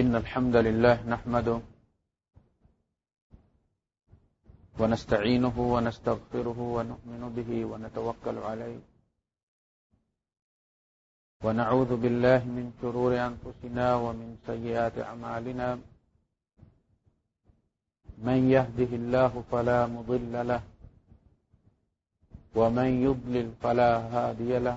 إن الحمد لله نحمده ونستعينه ونستغفره ونؤمن به ونتوكل عليه ونعوذ بالله من شرور أنفسنا ومن سيئات أعمالنا من يهده الله فلا مضل له ومن يضلل فلا هادي له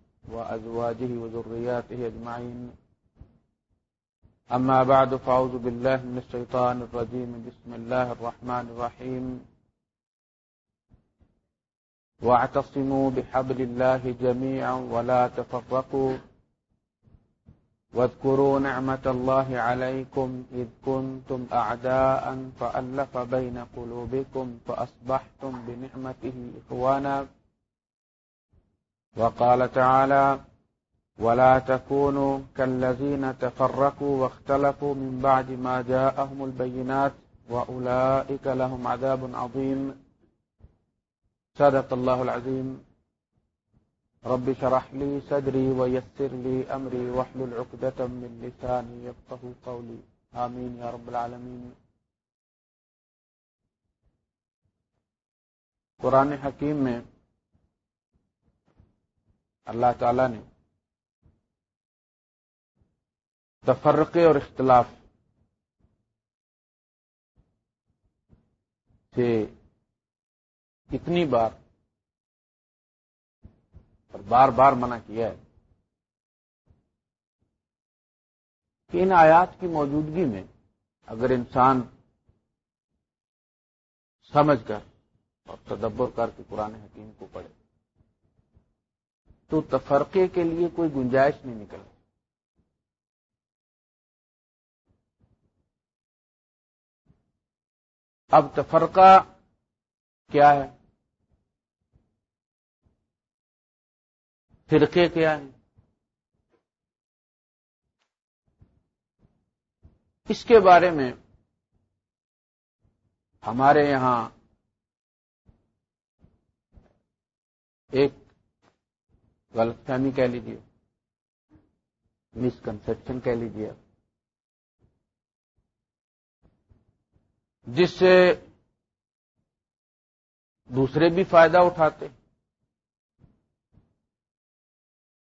وأزواجه وذرياته أجمعين. أما بعد، فأعوذ بالله من الشيطان الرجيم. بسم الله الرحمن الرحيم. واعتصموا بحبل الله جميعا ولا تفرقوا. واذكروا نعمة الله عليكم إذ كنتم أعداء فألف بين قلوبكم فأصبحتم بنعمته إخوانا. وقال تعالى ولا تكونوا كالذين تفرقوا واختلفوا من بعد ما جاءهم البينات وأولئك لهم عذاب عظيم. صدق الله العظيم. رب شرح لي صدري ويسر لي أمري وحل العقدة من لساني يفقه قولي. آمين يا رب العالمين. قرآن حکیم میں اللہ تعالی نے تفرقے اور اختلاف سے کتنی بار اور بار بار منع کیا ہے کہ ان آیات کی موجودگی میں اگر انسان سمجھ کر اور تدبر کر کے قرآن حکیم کو پڑھے تو تفرقے کے لیے کوئی گنجائش نہیں نکل۔ اب تفرقہ کیا ہے؟ فرقے کیا ہیں؟ اس کے بارے میں ہمارے یہاں ایک غلط فہمی کہہ لیجیے مسکنسپشن کہہ لیجیے جس سے دوسرے بھی فائدہ اٹھاتے۔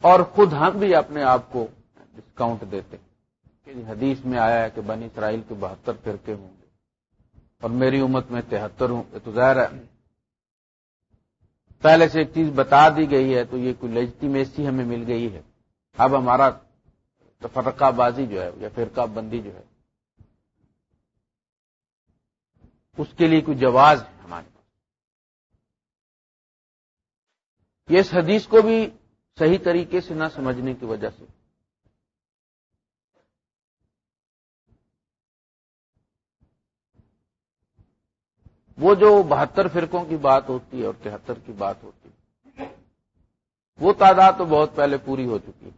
اور خود ہم بھی اپنے آپ کو ڈسکاؤنٹ دیتے۔ کہ جی حدیث میں آیا ہے کہ بنی اسرائیل کے بہتر فرقے ہوں گے۔ اور میری امت میں تہتر ہوں تو ظاہر ہے پہلے سے ایک چیز بتا دی گئی ہے تو یہ کوئی لجتی ہمیں مل گئی ہے۔ اب ہمارا تفرقہ بازی جو ہے یا فرقہ بندی جو ہے، اس کے لیے کوئی جواز ہے ہمارے پاس۔ یہ اس حدیث کو بھی صحیح طریقے سے نہ سمجھنے کی وجہ سے۔ وہ جو بہتر فرقوں کی بات ہوتی ہے اور تہتر کی بات ہوتی ہے، وہ تعداد تو بہت پہلے پوری ہو چکی ہے۔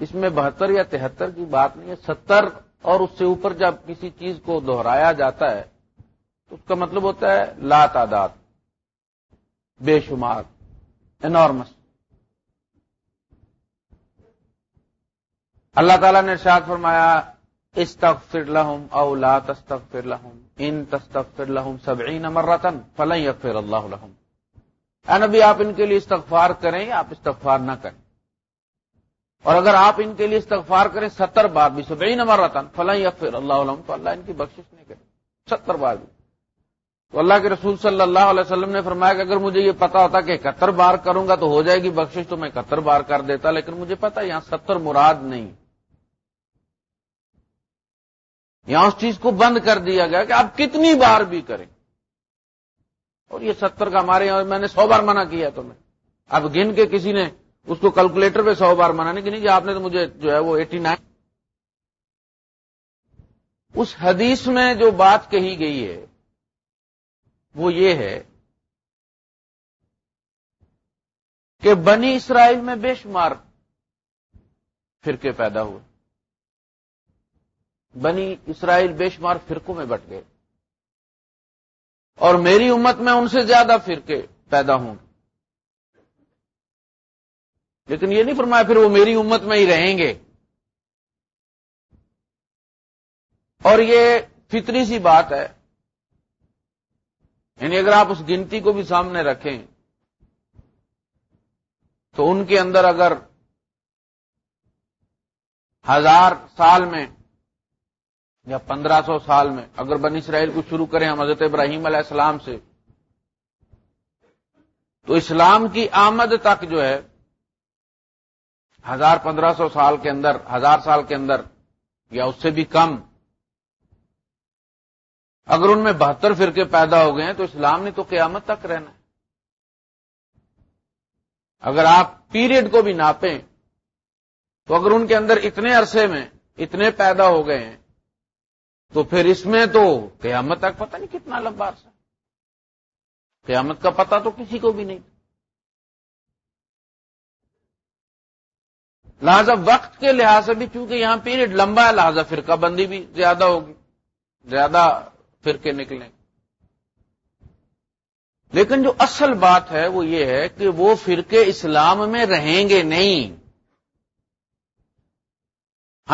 اس میں بہتر یا تہتر کی بات نہیں ہے، ستر اور اس سے اوپر جب کسی چیز کو دہرایا جاتا ہے تو اس کا مطلب ہوتا ہے لا تعداد، بے شمار انارمس اللہ تعالیٰ نے ارشاد فرمایا استغفر لهم او لا تستغفر لهم. ان تستغفر لهم سبعین مرتن فلن یغفر اللہ لهم. اے نبی، آپ ان کے لیے استغفار کریں یا آپ استغفار نہ کریں. اور اگر آپ ان کے لیے استغفار کریں ستر بار بھی، سبعین مرتن فلن یغفر اللہ لهم، تو اللہ ان کی بخشش نہیں کرے. ستر بار بھی. تو اللہ کے رسول صلی اللہ علیہ وسلم نے فرمایا کہ اگر مجھے یہ پتا ہوتا کہ اکہتر بار کروں گا تو ہو جائے گی بخشش، تو میں اکہتر بار کر دیتا، لیکن مجھے پتا یہاں ستر مراد نہیں. یہاں اس چیز کو بند کر دیا گیا کہ آپ کتنی بار بھی کریں۔ اور یہ ستر کا ہمارے یہاں میں نے سو بار منع کیا تمہیں۔ اب گن کے کسی نے اس کو کیلکولیٹر پہ سو بار منانے کی نہیں کہ جی آپ نے تو مجھے جو ہے وہ ایٹی نائن اس حدیث میں جو بات کہی گئی ہے، وہ یہ ہے کہ بنی اسرائیل میں بے شمار فرقے پیدا ہوئے۔ بنی اسرائیل بے شمار فرقوں میں بٹ گئے۔ اور میری امت میں ان سے زیادہ فرقے پیدا ہوں۔ گے لیکن یہ نہیں فرمایا پھر وہ میری امت میں ہی رہیں گے۔ اور یہ فطری سی بات ہے۔ یعنی اگر آپ اس گنتی کو بھی سامنے رکھیں، تو ان کے اندر اگر ہزار سال میں یا پندرہ سو سال میں اگر بن اسرائیل کو شروع کریں ہم حضرت ابراہیم علیہ السلام سے، تو اسلام کی آمد تک جو ہے، ہزار پندرہ سو سال کے اندر، ہزار سال کے اندر یا اس سے بھی کم، اگر ان میں بہتر فرقے پیدا ہو گئے ہیں، تو اسلام نے تو قیامت تک رہنا ہے۔ اگر آپ پیریڈ کو بھی ناپیں، تو اگر ان کے اندر اتنے عرصے میں اتنے پیدا ہو گئے ہیں تو پھر اس میں تو قیامت تک پتہ نہیں کتنا لمبا عرصہ قیامت کا پتہ تو کسی کو بھی نہیں۔ لہذا وقت کے لحاظ سے بھی چونکہ یہاں پیریڈ لمبا ہے، لہذا فرقہ بندی بھی زیادہ ہوگی، زیادہ فرقے نکلیں۔ لیکن جو اصل بات ہے وہ یہ ہے کہ وہ فرقے اسلام میں رہیں گے نہیں۔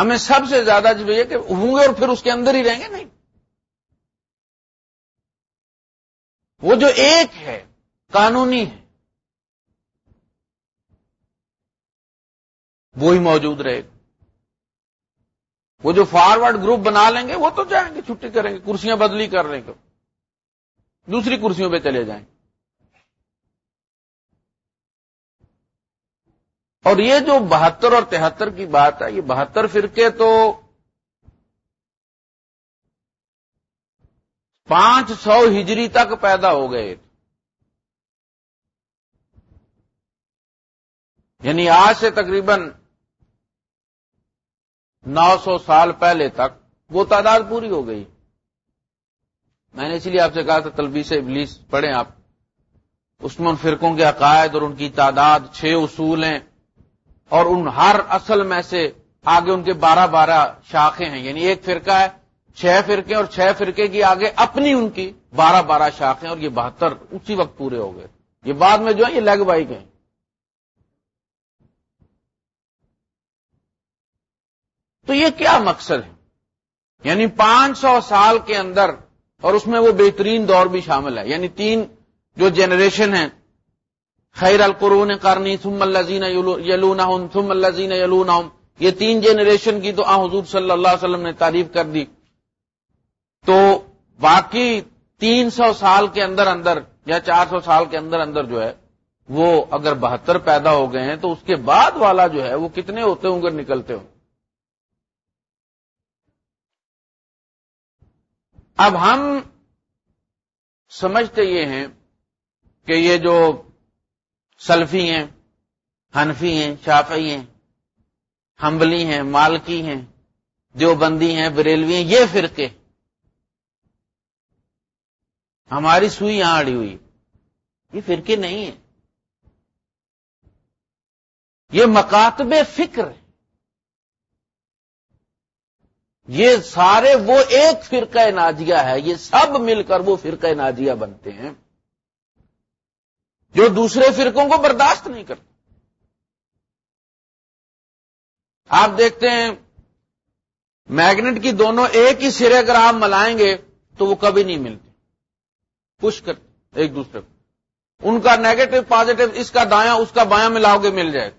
ہمیں سب سے زیادہ جو یہ کہ ہوں گے اور پھر اس کے اندر ہی رہیں گے؟ نہیں. وہ جو ایک ہے، قانونی ہے، وہی موجود رہے گا۔ وہ جو فارورڈ گروپ بنا لیں گے، وہ تو جائیں گے، چھٹی کریں گے، کرسیاں بدلی کر لیں گے دوسری کرسیوں پہ چلے جائیں۔ گے اور یہ جو بہتر اور تہتر کی بات ہے، یہ بہتر فرقے تو پانچ سو ہجری تک پیدا ہو گئے۔ یعنی آج سے تقریباً نو سو سال پہلے تک وہ تعداد پوری ہو گئی۔ میں نے اسی لیے آپ سے کہا تھا تلبی سے ابلیس پڑھیں آپ۔ اس میں ان فرقوں کے عقائد اور ان کی تعداد، چھ اصول ہیں۔ اور ان ہر اصل میں سے آگے ان کے بارہ بارہ شاخیں ہیں یعنی ایک فرقہ ہے، چھ فرقے اور چھ فرقے کی آگے اپنی ان کی بارہ بارہ شاخیں اور یہ بہتر اسی وقت پورے ہو گئے۔ یہ بعد میں جو ہے یہ لیگ بائی گئے تو یہ کیا مقصد ہے؟ یعنی پانچ سو سال کے اندر اور اس میں وہ بہترین دور بھی شامل ہے۔ یعنی تین جو جنریشن ہیں خیر القرون کرنی ثم الزین یلون ثم الزین یلون یہ تین جنریشن کی تو آ حضور صلی اللہ علیہ وسلم نے تعریف کر دی. تو باقی تین سو سال کے اندر اندر یا چار سو سال کے اندر اندر جو ہے، وہ اگر بہتر پیدا ہو گئے ہیں تو اس کے بعد والا جو ہے، وہ کتنے ہوتے ہوں گے، نکلتے ہوں۔ اب ہم سمجھتے یہ ہیں کہ یہ جو سلفی ہیں، حنفی ہیں، شافعی ہیں ہمبلی ہیں، مالکی ہیں، دیوبندی ہیں، بریلوی ہیں، یہ فرقے۔ ہماری سوئی یہاں اڑی ہوئی۔ یہ فرقے نہیں ہیں۔ یہ مکاتب فکر ہے۔ یہ سارے وہ ایک فرقہ ناجیہ ہے، یہ سب مل کر وہ فرقہ ناجیہ بنتے ہیں۔ جو دوسرے فرقوں کو برداشت نہیں کرتے۔ آپ دیکھتے ہیں، میگنیٹ کی دونوں ایک ہی سرے اگر آپ ملائیں گے تو وہ کبھی نہیں ملتے۔ پش کر ایک دوسرے کو۔ ان کا نیگیٹو پازیٹو، اس کا دایاں، اس کا بایاں ملاؤ گے، مل جائے۔ گا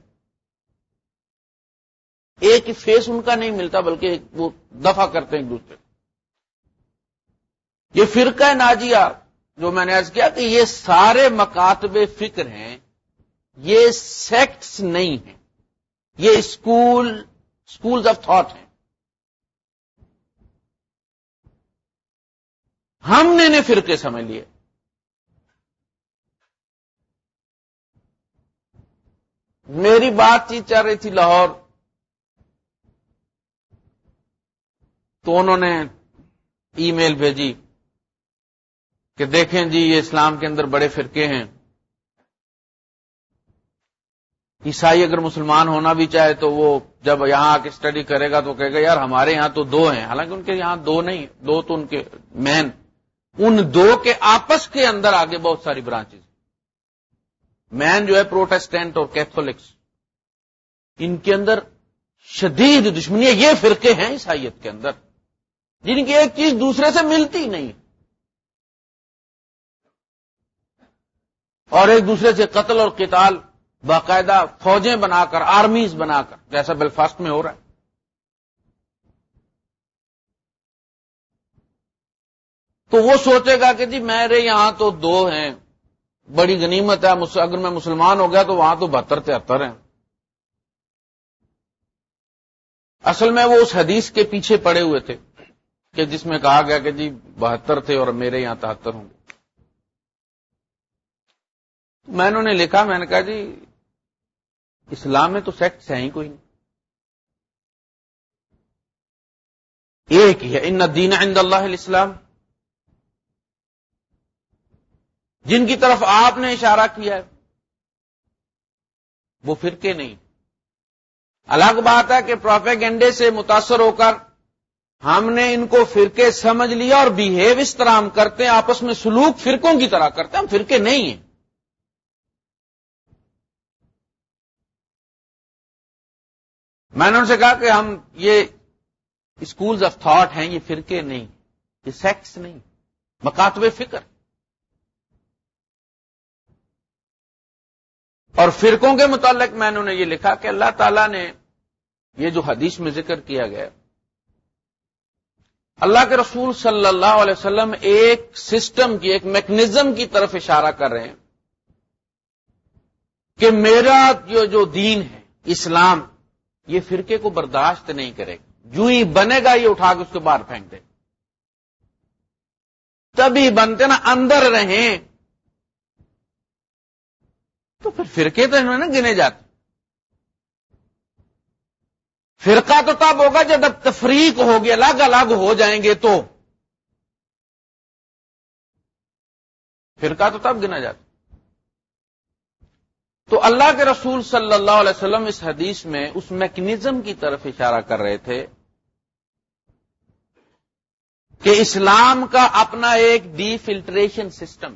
ایک ہی فیس ان کا نہیں ملتا، بلکہ وہ دفع کرتے ہیں ایک دوسرے کو۔ یہ فرقہ ناجیہ جو میں نے آج کیا کہ یہ سارے مکاتب فکر ہیں، یہ سیکٹس نہیں ہیں، یہ اسکول اسکول آف تھاٹ ہیں۔ ہم نے انہیں فرقے سمجھ لیے۔ میری بات چیت چل رہی تھی لاہور۔ تو انہوں نے ای میل بھیجی۔ کہ دیکھیں جی یہ اسلام کے اندر بڑے فرقے ہیں۔ عیسائی اگر مسلمان ہونا بھی چاہے تو وہ جب یہاں آ کے اسٹڈی کرے گا تو کہے گا، یار ہمارے یہاں تو دو ہیں۔ حالانکہ ان کے یہاں دو نہیں، دو تو ان کے مین ان دو کے آپس کے اندر آگے بہت ساری برانچز مین جو ہے پروٹیسٹینٹ اور کیتھولکس ان کے اندر شدید دشمنی یہ فرقے ہیں عیسائیت کے اندر۔ جن کی ایک چیز دوسرے سے ملتی نہیں۔ اور ایک دوسرے سے قتل اور قتال، باقاعدہ فوجیں بنا کر، آرمیز بنا کر، جیسا بلفاسٹ میں ہو رہا ہے۔ تو وہ سوچے گا کہ جی میرے یہاں تو دو ہیں، بڑی غنیمت ہے اگر میں مسلمان ہو گیا تو وہاں تو بہتر تہتر ہیں۔ اصل میں وہ اس حدیث کے پیچھے پڑے ہوئے تھے کہ جس میں کہا گیا کہ جی بہتر تھے اور میرے یہاں تہتر ہوں گے۔ میں نے لکھا، میں نے کہا جی اسلام میں تو سیکٹس ہیں ہی کوئی نہیں۔ ایک ہی ہے، ان دین عند اللہ الاسلام۔ جن کی طرف آپ نے اشارہ کیا ہے، وہ فرقے نہیں۔ الگ بات ہے کہ پروپیگنڈے سے متاثر ہو کر ہم نے ان کو فرقے سمجھ لیا اور بیہیو اس طرح ہم کرتے ہیں، آپس میں سلوک فرقوں کی طرح کرتے ہیں، ہم فرقے نہیں ہیں۔ میں نے ان سے کہا کہ ہم یہ اسکولز آف تھاٹ ہیں، یہ فرقے نہیں، یہ سیکس نہیں، مکاتب فکر۔ اور فرقوں کے متعلق میں نے یہ لکھا کہ اللہ تعالی نے یہ جو حدیث میں ذکر کیا گیا، اللہ کے رسول صلی اللہ علیہ وسلم ایک سسٹم کی، ایک میکنزم کی طرف اشارہ کر رہے ہیں کہ میرا جو دین ہے، اسلام یہ فرقے کو برداشت نہیں کرے گا جو ہی بنے گا یہ اٹھا کے اس کے باہر پھینک دے۔ تبھی بنتے نا، اندر رہیں۔ تو پھر فرقے تو انہوں نے گنے جاتے۔ فرقہ تو تب ہوگا جب تفریق ہوگی، الگ الگ ہو جائیں گے تو۔ فرقہ تو تب گنا جاتا۔ تو اللہ کے رسول صلی اللہ علیہ وسلم اس حدیث میں اس میکنزم کی طرف اشارہ کر رہے تھے کہ اسلام کا اپنا ایک ڈی فلٹریشن سسٹم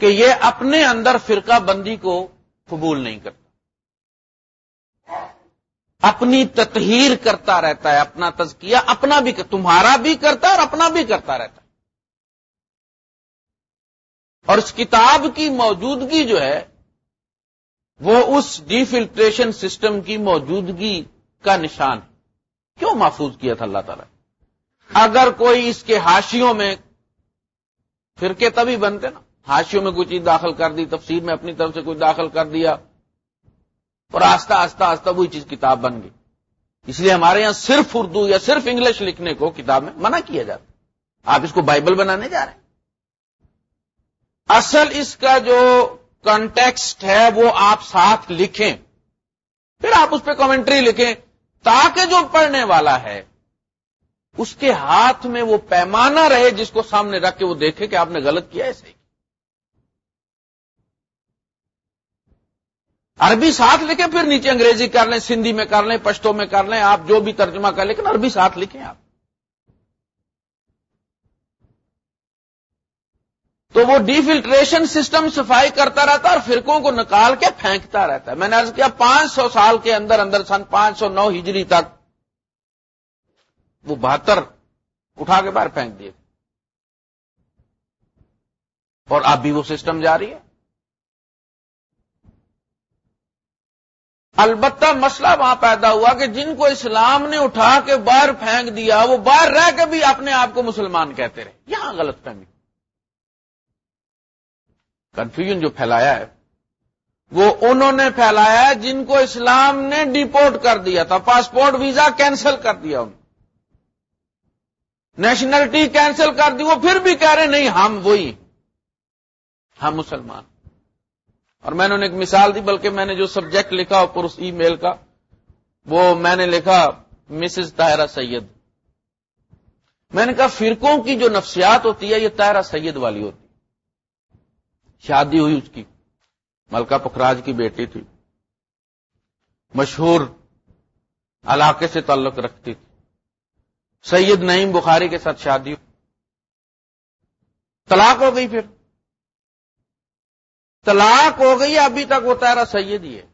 کہ یہ اپنے اندر فرقہ بندی کو قبول نہیں کرتا۔ اپنی تطہیر کرتا رہتا ہے، اپنا تزکیہ اپنا بھی تمہارا بھی کرتا ہے اور اپنا بھی کرتا رہتا ہے۔ اور اس کتاب کی موجودگی جو ہے، وہ اس ڈی فلٹریشن سسٹم کی موجودگی کا نشان ہے۔ کیوں محفوظ کیا تھا اللہ تعالی؟ اگر کوئی اس کے ہاشیوں میں فرقے تبھی بنتے نا۔ ہاشیوں میں کوئی چیز داخل کر دی، تفسیر میں اپنی طرف سے کوئی داخل کر دیا، اور آستہ آستہ آستہ وہی چیز کتاب بن گئی۔ اس لیے ہمارے یہاں صرف اردو یا صرف انگلش لکھنے کو کتاب میں منع کیا جاتا۔ آپ اس کو بائبل بنانے جا رہے ہیں۔ اصل اس کا جو کنٹیکسٹ ہے وہ آپ ساتھ لکھیں۔ پھر آپ اس پہ کمنٹری لکھیں۔ تاکہ جو پڑھنے والا ہے، اس کے ہاتھ میں وہ پیمانہ رہے جس کو سامنے رکھ کے وہ دیکھے کہ آپ نے غلط کیا ہے، صحیح۔ عربی ساتھ لکھیں، پھر نیچے انگریزی کر لیں، سندھی میں کر لیں پشتوں میں کر لیں، آپ جو بھی ترجمہ کر لیکن عربی ساتھ لکھیں آپ۔ تو وہ ڈی فلٹریشن سسٹم صفائی کرتا رہتا ہے اور فرقوں کو نکال کے پھینکتا رہتا ہے۔ میں نے کیا پانچ سو سال کے اندر اندر سن پانچ سو نو ہجری تک وہ بہتر اٹھا کے باہر پھینک دیے۔ اور اب بھی وہ سسٹم جاری ہے۔ البتہ مسئلہ وہاں پیدا ہوا کہ جن کو اسلام نے اٹھا کے باہر پھینک دیا، وہ باہر رہ کے بھی اپنے آپ کو مسلمان کہتے رہے۔ یہاں غلط فہمی۔ کنفیوژن جو پھیلایا ہے، وہ انہوں نے پھیلایا ہے جن کو اسلام نے ڈیپورٹ کر دیا تھا پاسپورٹ ویزا کینسل کر دیا انہوں نیشنلٹی کینسل کر دی، وہ پھر بھی کہہ رہے نہیں، ہم وہی ہم مسلمان۔ اور میں نے انہیں ایک مثال دی، بلکہ میں نے جو سبجیکٹ لکھا اوپر اس ای میل کا، وہ میں نے لکھا مسز طاہرہ سید۔ میں نے کہا، فرقوں کی جو نفسیات ہوتی ہے، یہ طاہرہ سید والی ہوتی شادی ہوئی اس کی۔ ملکہ پخراج کی بیٹی تھی۔ مشہور علاقے سے تعلق رکھتی تھی۔ سید نعیم بخاری کے ساتھ شادی طلاق ہو گئی پھر۔ طلاق ہو گئی، ابھی تک وہ تیرا سید ہی ہے۔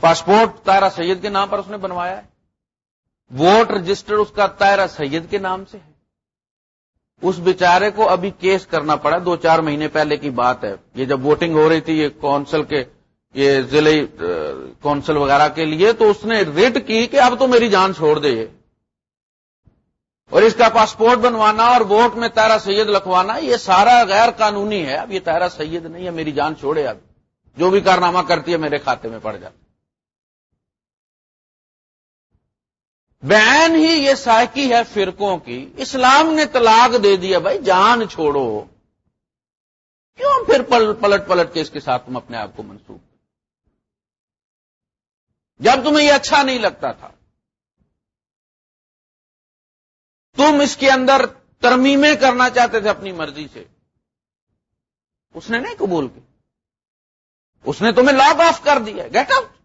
پاسپورٹ تیرا سید کے نام پر اس نے بنوایا ہے۔ ووٹ رجسٹر اس کا تیرا سید کے نام سے ہے۔ اس بیچارے کو ابھی کیس کرنا پڑا، دو چار مہینے پہلے کی بات ہے۔ یہ جب ووٹنگ ہو رہی تھی، یہ کونسل کے، یہ ضلع کونسل وغیرہ کے لیے، تو اس نے ریٹ کی کہ اب تو میری جان چھوڑ دے اور اس کا پاسپورٹ بنوانا اور ووٹ میں تیرا سید لکھوانا، یہ سارا غیر قانونی ہے۔ اب یہ تیرا سید نہیں ہے، میری جان چھوڑے اب۔ جو بھی کارنامہ کرتی ہے، میرے کھاتے میں پڑ جاتا بین ہی یہ سائکی ہے فرقوں کی۔ اسلام نے طلاق دے دیا، بھائی جان چھوڑو۔ کیوں پھر پلٹ پلٹ کے اس کے ساتھ تم اپنے آپ کو منسوخ جب تمہیں یہ اچھا نہیں لگتا تھا۔ تم اس کے اندر ترمیمیں کرنا چاہتے تھے اپنی مرضی سے۔ اس نے نہیں قبول کی۔ اس نے تمہیں لاگ آف کر دیا۔ گیٹ آؤٹ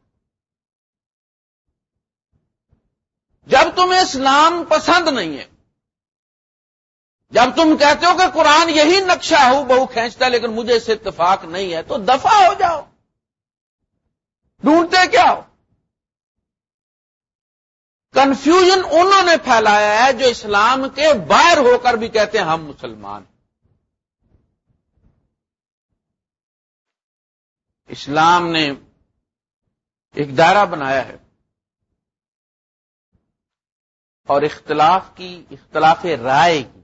جب تمہیں اسلام پسند نہیں ہے، جب تم کہتے ہو کہ قرآن یہی نقشہ ہو بہو کھینچتا لیکن مجھے اس سے اتفاق نہیں ہے، تو دفع ہو جاؤ۔ ڈھونڈتے کیا ہو؟ کنفیوژن انہوں نے پھیلایا ہے جو اسلام کے باہر ہو کر بھی کہتے ہیں، ہم مسلمان اسلام نے ایک دائرہ بنایا ہے۔ اور اختلاف کی اختلاف رائے کی۔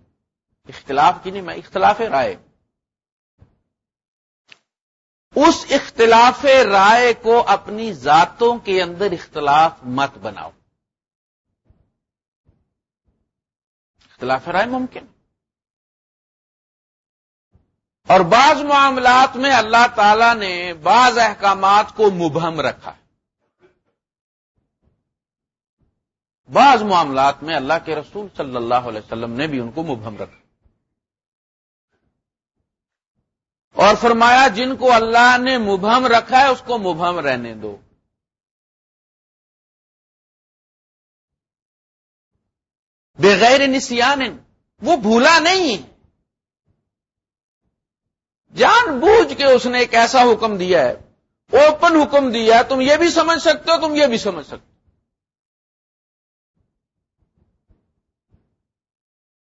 اختلاف کی نہیں، میں اختلاف رائے۔ اس اختلاف رائے کو اپنی ذاتوں کے اندر اختلاف مت بناؤ۔ اختلاف رائے ممکن۔ اور بعض معاملات میں اللہ تعالی نے بعض احکامات کو مبہم رکھا۔ ہے بعض معاملات میں اللہ کے رسول صلی اللہ علیہ وسلم نے بھی ان کو مبہم رکھا۔ اور فرمایا، جن کو اللہ نے مبہم رکھا ہے، اس کو مبہم رہنے دو۔ بغیر نسیان، وہ بھولا نہیں۔ جان بوجھ کے اس نے ایک ایسا حکم دیا ہے، اوپن حکم دیا ہے، تم یہ بھی سمجھ سکتے ہو، تم یہ بھی سمجھ سکتے ہو۔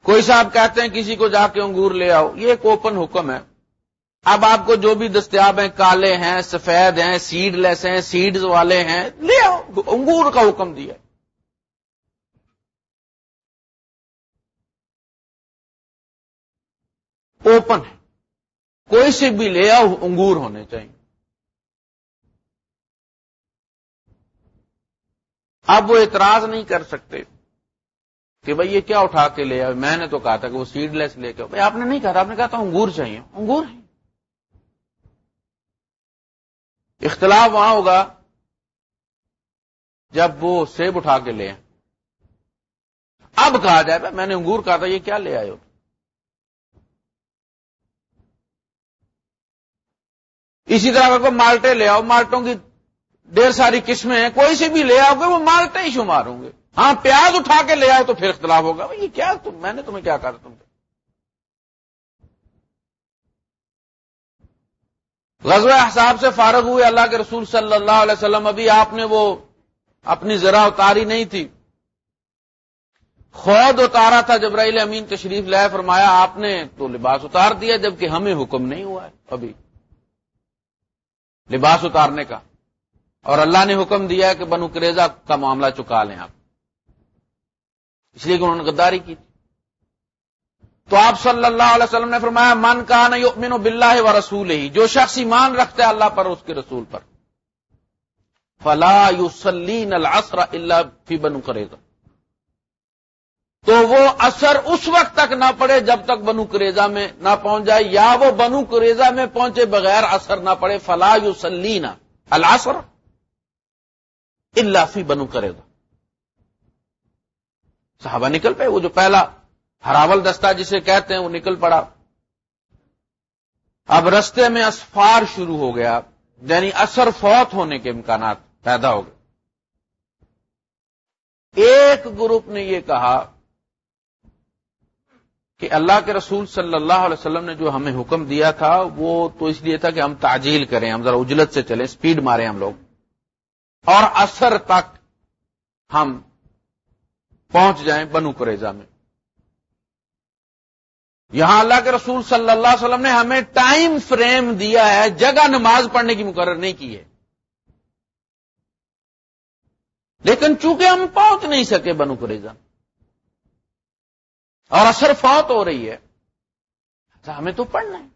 کوئی صاحب کہتے ہیں کسی کو جا کے انگور لے آؤ، یہ ایک اوپن حکم ہے۔ اب آپ کو جو بھی دستیاب ہیں، کالے ہیں، سفید ہیں سیڈ لیس ہیں سیڈز والے ہیں، لے آؤ، انگور کا حکم دیا۔ اوپن ہے۔ کوئی سے بھی لے آؤ، انگور ہونے چاہیے۔ اب وہ اعتراض نہیں کر سکتے۔ کہ بھائی یہ کیا اٹھا کے لے آؤ میں نے تو کہا تھا کہ وہ سیڈ لیس لے کے بھائی آپ نے نہیں کہا تھا، آپ نے کہا تھا انگور چاہیے۔ انگور اختلاف وہاں ہوگا جب وہ سیب اٹھا کے لے اب کہا جائے میں نے انگور کہا تھا، یہ کیا لے آئے ہو؟ اسی طرح اگر کوئی مالٹے لے آؤ، مالٹوں کی ڈھیر ساری قسمیں ہیں، کوئی سے بھی لے آؤ گے، وہ مالٹے ہی شمار ہوں گے۔ ہاں پیاز اٹھا کے لے آؤ تو پھر اختلاف ہوگا۔ یہ کیا، تم میں نے تمہیں کیا کہا تم غزوہ احساب سے فارغ ہوئے، اللہ کے رسول صلی اللہ علیہ وسلم، ابھی آپ نے وہ اپنی ذرا اتاری نہیں تھی۔ خود اتارا تھا، جبرائیل امین تشریف لائے، فرمایا آپ نے تو لباس اتار دیا، جبکہ ہمیں حکم نہیں ہوا ہے ابھی۔ لباس اتارنے کا۔ اور اللہ نے حکم دیا کہ بنو کریزا کا معاملہ چکا لیں آپ۔ اس لیے کہ انہوں نے غداری کی تھی۔ تو آپ صلی اللہ علیہ وسلم نے فرمایا، من کا نہ و بلّہ و رسول ہی جو شخص ایمان رکھتے اللہ پر اس کے رسول پر۔ فلا یو سلین العصر اللہ فی بنو کرے گا تو وہ اثر اس وقت تک نہ پڑے جب تک بنو کریزا میں نہ پہنچ جائے، یا وہ بنو کریزا میں پہنچے بغیر اثر نہ پڑے۔ فلا یو سلینا اللہ فی بنو کریزا صحابہ نکل پے وہ جو پہلا ہراول دستہ جسے کہتے ہیں، وہ نکل پڑا۔ اب رستے میں اسفار شروع ہو گیا یعنی اثر فوت ہونے کے امکانات پیدا ہو گئے۔ ایک گروپ نے یہ کہا کہ اللہ کے رسول صلی اللہ علیہ وسلم نے جو ہمیں حکم دیا تھا، وہ تو اس لیے تھا کہ ہم تعجیل کریں، ہم ذرا اجلت سے چلیں، سپیڈ مارے ہم لوگ۔ اور اثر تک ہم پہنچ جائیں بنو کریزا میں۔ یہاں اللہ کے رسول صلی اللہ علیہ وسلم نے ہمیں ٹائم فریم دیا ہے، جگہ نماز پڑھنے کی مقرر نہیں کی ہے۔ لیکن چونکہ ہم پہنچ نہیں سکے بنو کریزا اور اثر فوت ہو رہی ہے ہمیں تو پڑھنا ہے۔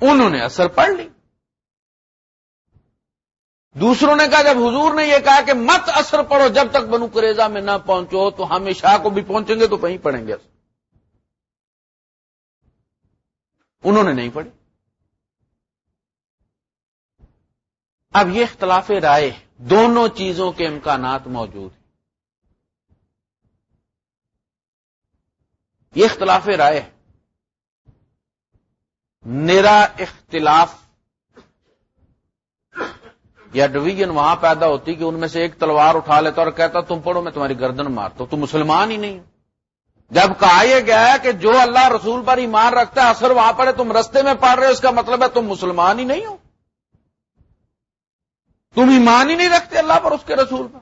انہوں نے اثر پڑھ لی۔ دوسروں نے کہا، جب حضور نے یہ کہا کہ مت اثر پڑھو جب تک بنو کریزا میں نہ پہنچو، تو ہم شاہ کو بھی پہنچیں گے تو کہیں پڑھیں گے۔ انہوں نے نہیں پڑھی۔ اب یہ اختلاف رائے دونوں چیزوں کے امکانات موجود ہیں۔ یہ اختلاف رائے ہے میرا اختلاف یا ڈویژن وہاں پیدا ہوتی کہ ان میں سے ایک تلوار اٹھا لیتا اور کہتا، تم پڑھو، میں تمہاری گردن مارتا تم مسلمان ہی نہیں۔ جب کہا یہ گیا کہ جو اللہ رسول پر ایمان رکھتا ہے، اثر وہاں پر ہے تم رستے میں پڑھ رہے ہو، اس کا مطلب ہے تم مسلمان ہی نہیں ہو۔ تم ایمان ہی نہیں رکھتے اللہ پر، اس کے رسول پر۔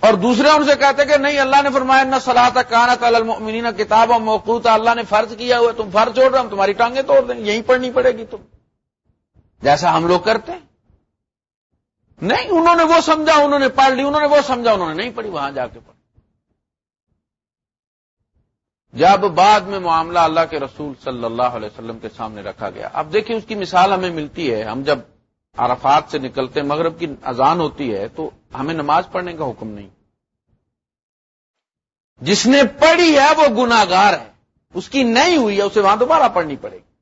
اور دوسرے ان سے کہتے کہ نہیں، اللہ نے فرمایا نہ صلاح تک کہانا المؤمنین کتاب اور موقوط اللہ نے فرض کیا ہوا تم فرض چھوڑ رہے ہم تمہاری ٹانگیں توڑ دیں، یہیں پڑھنی پڑے گی تم۔ جیسا ہم لوگ کرتے ہیں۔ نہیں، انہوں نے وہ سمجھا، انہوں نے پڑھ لی، انہوں نے وہ سمجھا، انہوں نے نہیں پڑھی، وہاں جا کے پڑھ جب بعد میں معاملہ اللہ کے رسول صلی اللہ علیہ وسلم کے سامنے رکھا گیا، اب دیکھیں اس کی مثال ہمیں ملتی ہے۔ ہم جب عرفات سے نکلتے مغرب کی اذان ہوتی ہے، تو ہمیں نماز پڑھنے کا حکم نہیں۔ جس نے پڑھی ہے، وہ گناگار ہے۔ اس کی نہیں ہوئی ہے، اسے وہاں دوبارہ پڑھنی پڑے گی۔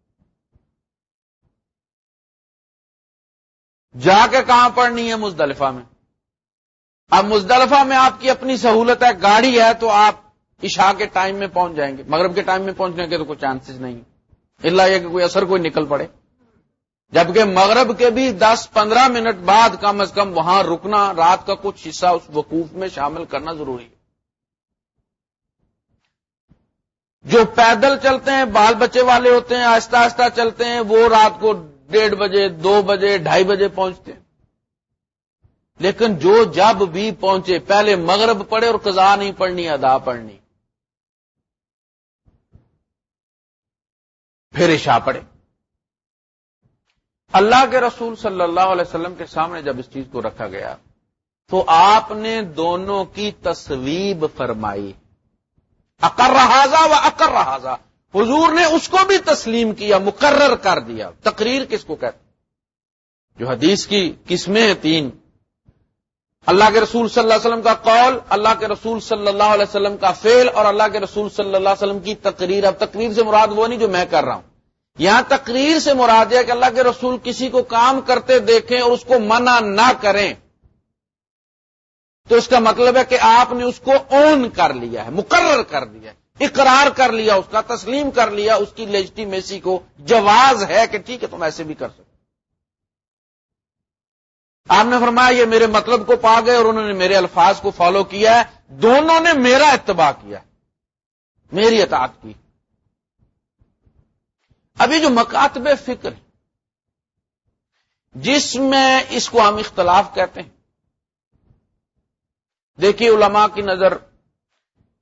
جا کے کہاں پڑھنی ہے مزدلفہ میں؟ اب مزدلفہ میں آپ کی اپنی سہولت ہے، گاڑی ہے تو آپ عشاء کے ٹائم میں پہنچ جائیں گے۔ مغرب کے ٹائم میں پہنچنے کے تو کوئی چانسز نہیں اللہ یہ کہ کوئی اثر کوئی نکل پڑے۔ جبکہ مغرب کے بھی دس پندرہ منٹ بعد کم از کم وہاں رکنا، رات کا کچھ حصہ اس وقوف میں شامل کرنا ضروری ہے۔ جو پیدل چلتے ہیں، بال بچے والے ہوتے ہیں، آہستہ آہستہ چلتے ہیں، وہ رات کو ڈیڑھ بجے، دو بجے، ڈھائی بجے پہنچتے ہیں۔ لیکن جو جب بھی پہنچے، پہلے مغرب پڑے اور قضا نہیں پڑھنی، ادا پڑھنی۔ پھر عشاء پڑے اللہ کے رسول صلی اللہ علیہ وسلم کے سامنے جب اس چیز کو رکھا گیا، تو آپ نے دونوں کی تصویب فرمائی۔ اکر رہا و اکر رہا حضور نے اس کو بھی تسلیم کیا، مقرر کر دیا۔ تقریر کس کو کہتے جو حدیث کی قسمیں ہیں تین۔ اللہ کے رسول صلی اللہ علیہ وسلم کا قول، اللہ کے رسول صلی اللہ علیہ وسلم کا فیل اور اللہ کے رسول صلی اللہ علیہ وسلم کی تقریر۔ اب تقریر سے مراد وہ نہیں جو میں کر رہا ہوں۔ یہاں تقریر سے مراد ہے کہ اللہ کے رسول کسی کو کام کرتے دیکھیں اور اس کو منع نہ کریں۔ تو اس کا مطلب ہے کہ آپ نے اس کو اون کر لیا ہے، مقرر کر دیا ہے۔ اقرار کر لیا، اس کا تسلیم کر لیا، اس کی لیجٹیمیسی کو جواز ہے کہ ٹھیک ہے تم ایسے بھی کر سکتے آپ نے فرمایا یہ میرے مطلب کو پا گئے اور انہوں نے میرے الفاظ کو فالو کیا ہے۔ دونوں نے میرا اتباع کیا میری اطاعت کی۔ ابھی جو مکاتب فکر جس میں اس کو ہم اختلاف کہتے ہیں۔ دیکھیے علماء کی نظر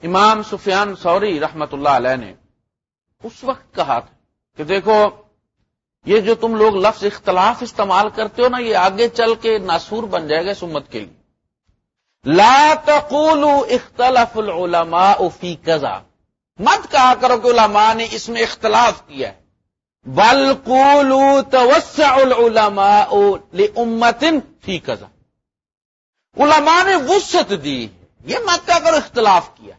امام سفیان سوری رحمت اللہ علیہ نے اس وقت کہا تھا کہ دیکھو، یہ جو تم لوگ لفظ اختلاف استعمال کرتے ہو نا، یہ آگے چل کے ناسور بن جائے گا سمت کے لیے۔ لا تقولوا اختلف العلماء فی کذا۔ مت کہا کرو کہ علماء نے اس میں اختلاف کیا ہے۔ بل قولوا توسع العلماء لامت فی کذا۔ علماء نے وسط دی۔ یہ مت اگر اختلاف کیا۔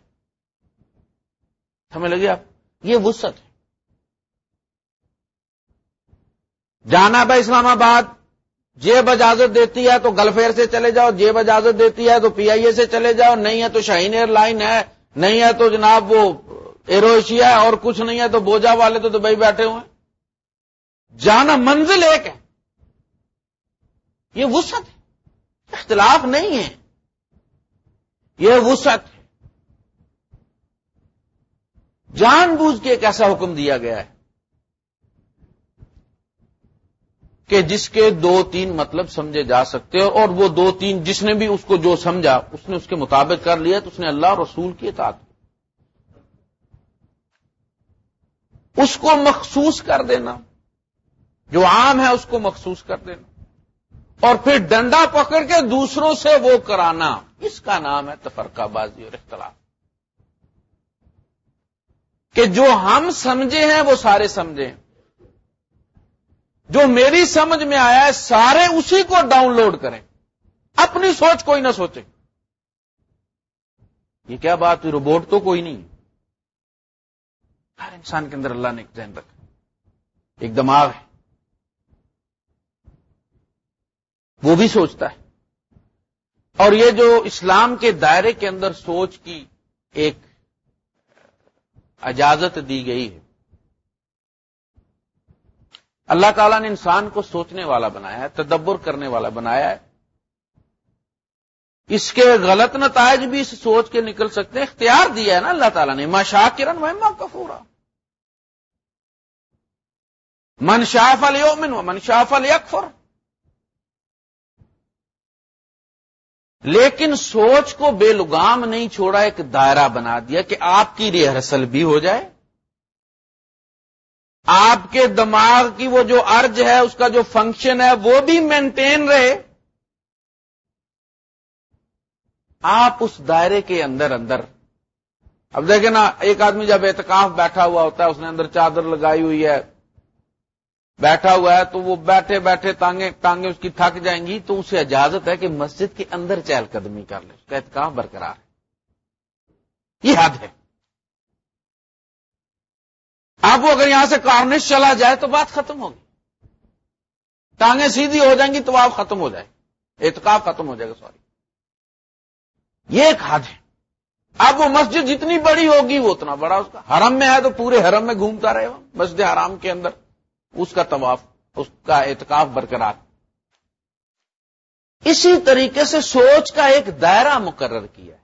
ہمیں لگے آپ یہ وسط ہے۔ جانا بھائی اسلام آباد جیب اجازت دیتی ہے تو گلفیئر سے چلے جاؤ جیب اجازت دیتی ہے تو پی آئی اے سے چلے جاؤ نہیں ہے تو شاہین ایئر لائن ہے نہیں ہے تو جناب وہ ایروشیا ہے اور کچھ نہیں ہے تو بوجا والے تو دبئی بیٹھے ہوئے جانا منزل ایک ہے۔ یہ وسط ہے۔ اختلاف نہیں ہے۔ یہ وسط جان بوجھ کے ایک ایسا حکم دیا گیا ہے کہ جس کے دو تین مطلب سمجھے جا سکتے اور وہ دو تین جس نے بھی اس کو جو سمجھا اس نے اس کے مطابق کر لیا تو اس نے اللہ رسول کی اطاعت اس کو مخصوص کر دینا، جو عام ہے اس کو مخصوص کر دینا۔ اور پھر ڈنڈا پکڑ کے دوسروں سے وہ کرانا۔ اس کا نام ہے تفرقہ بازی اور اختلاف۔ کہ جو ہم سمجھے ہیں وہ سارے سمجھے جو میری سمجھ میں آیا ہے سارے اسی کو ڈاؤن لوڈ کریں۔ اپنی سوچ کوئی نہ سوچے۔ یہ کیا بات ہوئی؟ روبوٹ تو کوئی نہیں۔ ہر انسان کے اندر اللہ نے ایک ذہن رکھا۔ ایک دماغ ہے۔ وہ بھی سوچتا ہے۔ اور یہ جو اسلام کے دائرے کے اندر سوچ کی ایک اجازت دی گئی ہے۔ اللہ تعالیٰ نے انسان کو سوچنے والا بنایا ہے، تدبر کرنے والا بنایا ہے۔ اس کے غلط نتائج بھی اس سوچ کے نکل سکتے ہیں۔ اختیار دیا ہے نا اللہ تعالیٰ نے ماں شاہ کرن ماں کفورا۔ من شاف و من شاف اکفر لیکن سوچ کو بے لگام نہیں چھوڑا، ایک دائرہ بنا دیا کہ آپ کی ریہرسل بھی ہو جائے۔ آپ کے دماغ کی وہ جو ارج ہے، اس کا جو فنکشن ہے، وہ بھی مینٹین رہے۔ آپ اس دائرے کے اندر اندر۔ اب دیکھیں نا، ایک آدمی جب اعتکاف بیٹھا ہوا ہوتا ہے، اس نے اندر چادر لگائی ہوئی ہے بیٹھا ہوا ہے تو وہ بیٹھے بیٹھے تانگے ٹانگیں اس کی تھک جائیں گی تو اسے اجازت ہے کہ مسجد کے اندر چہل قدمی کر لے، اس کا اعتکاف برقرار ہے۔ یہ حد ہے۔ اب وہ اگر یہاں سے کارنش چلا جائے تو بات ختم ہوگی۔ ٹانگیں سیدھی ہو جائیں گی تو آپ ختم ہو جائے اعتکاف ختم ہو جائے گا، سوری۔ یہ ایک حد ہے۔ اب وہ مسجد جتنی بڑی ہوگی وہ اتنا بڑا، اس کا حرم میں ہے تو پورے حرم میں گھومتا رہے گا مسجد حرام کے اندر۔ اس کا طواف، اس کا اعتکاف برقرار۔ اسی طریقے سے سوچ کا ایک دائرہ مقرر کیا ہے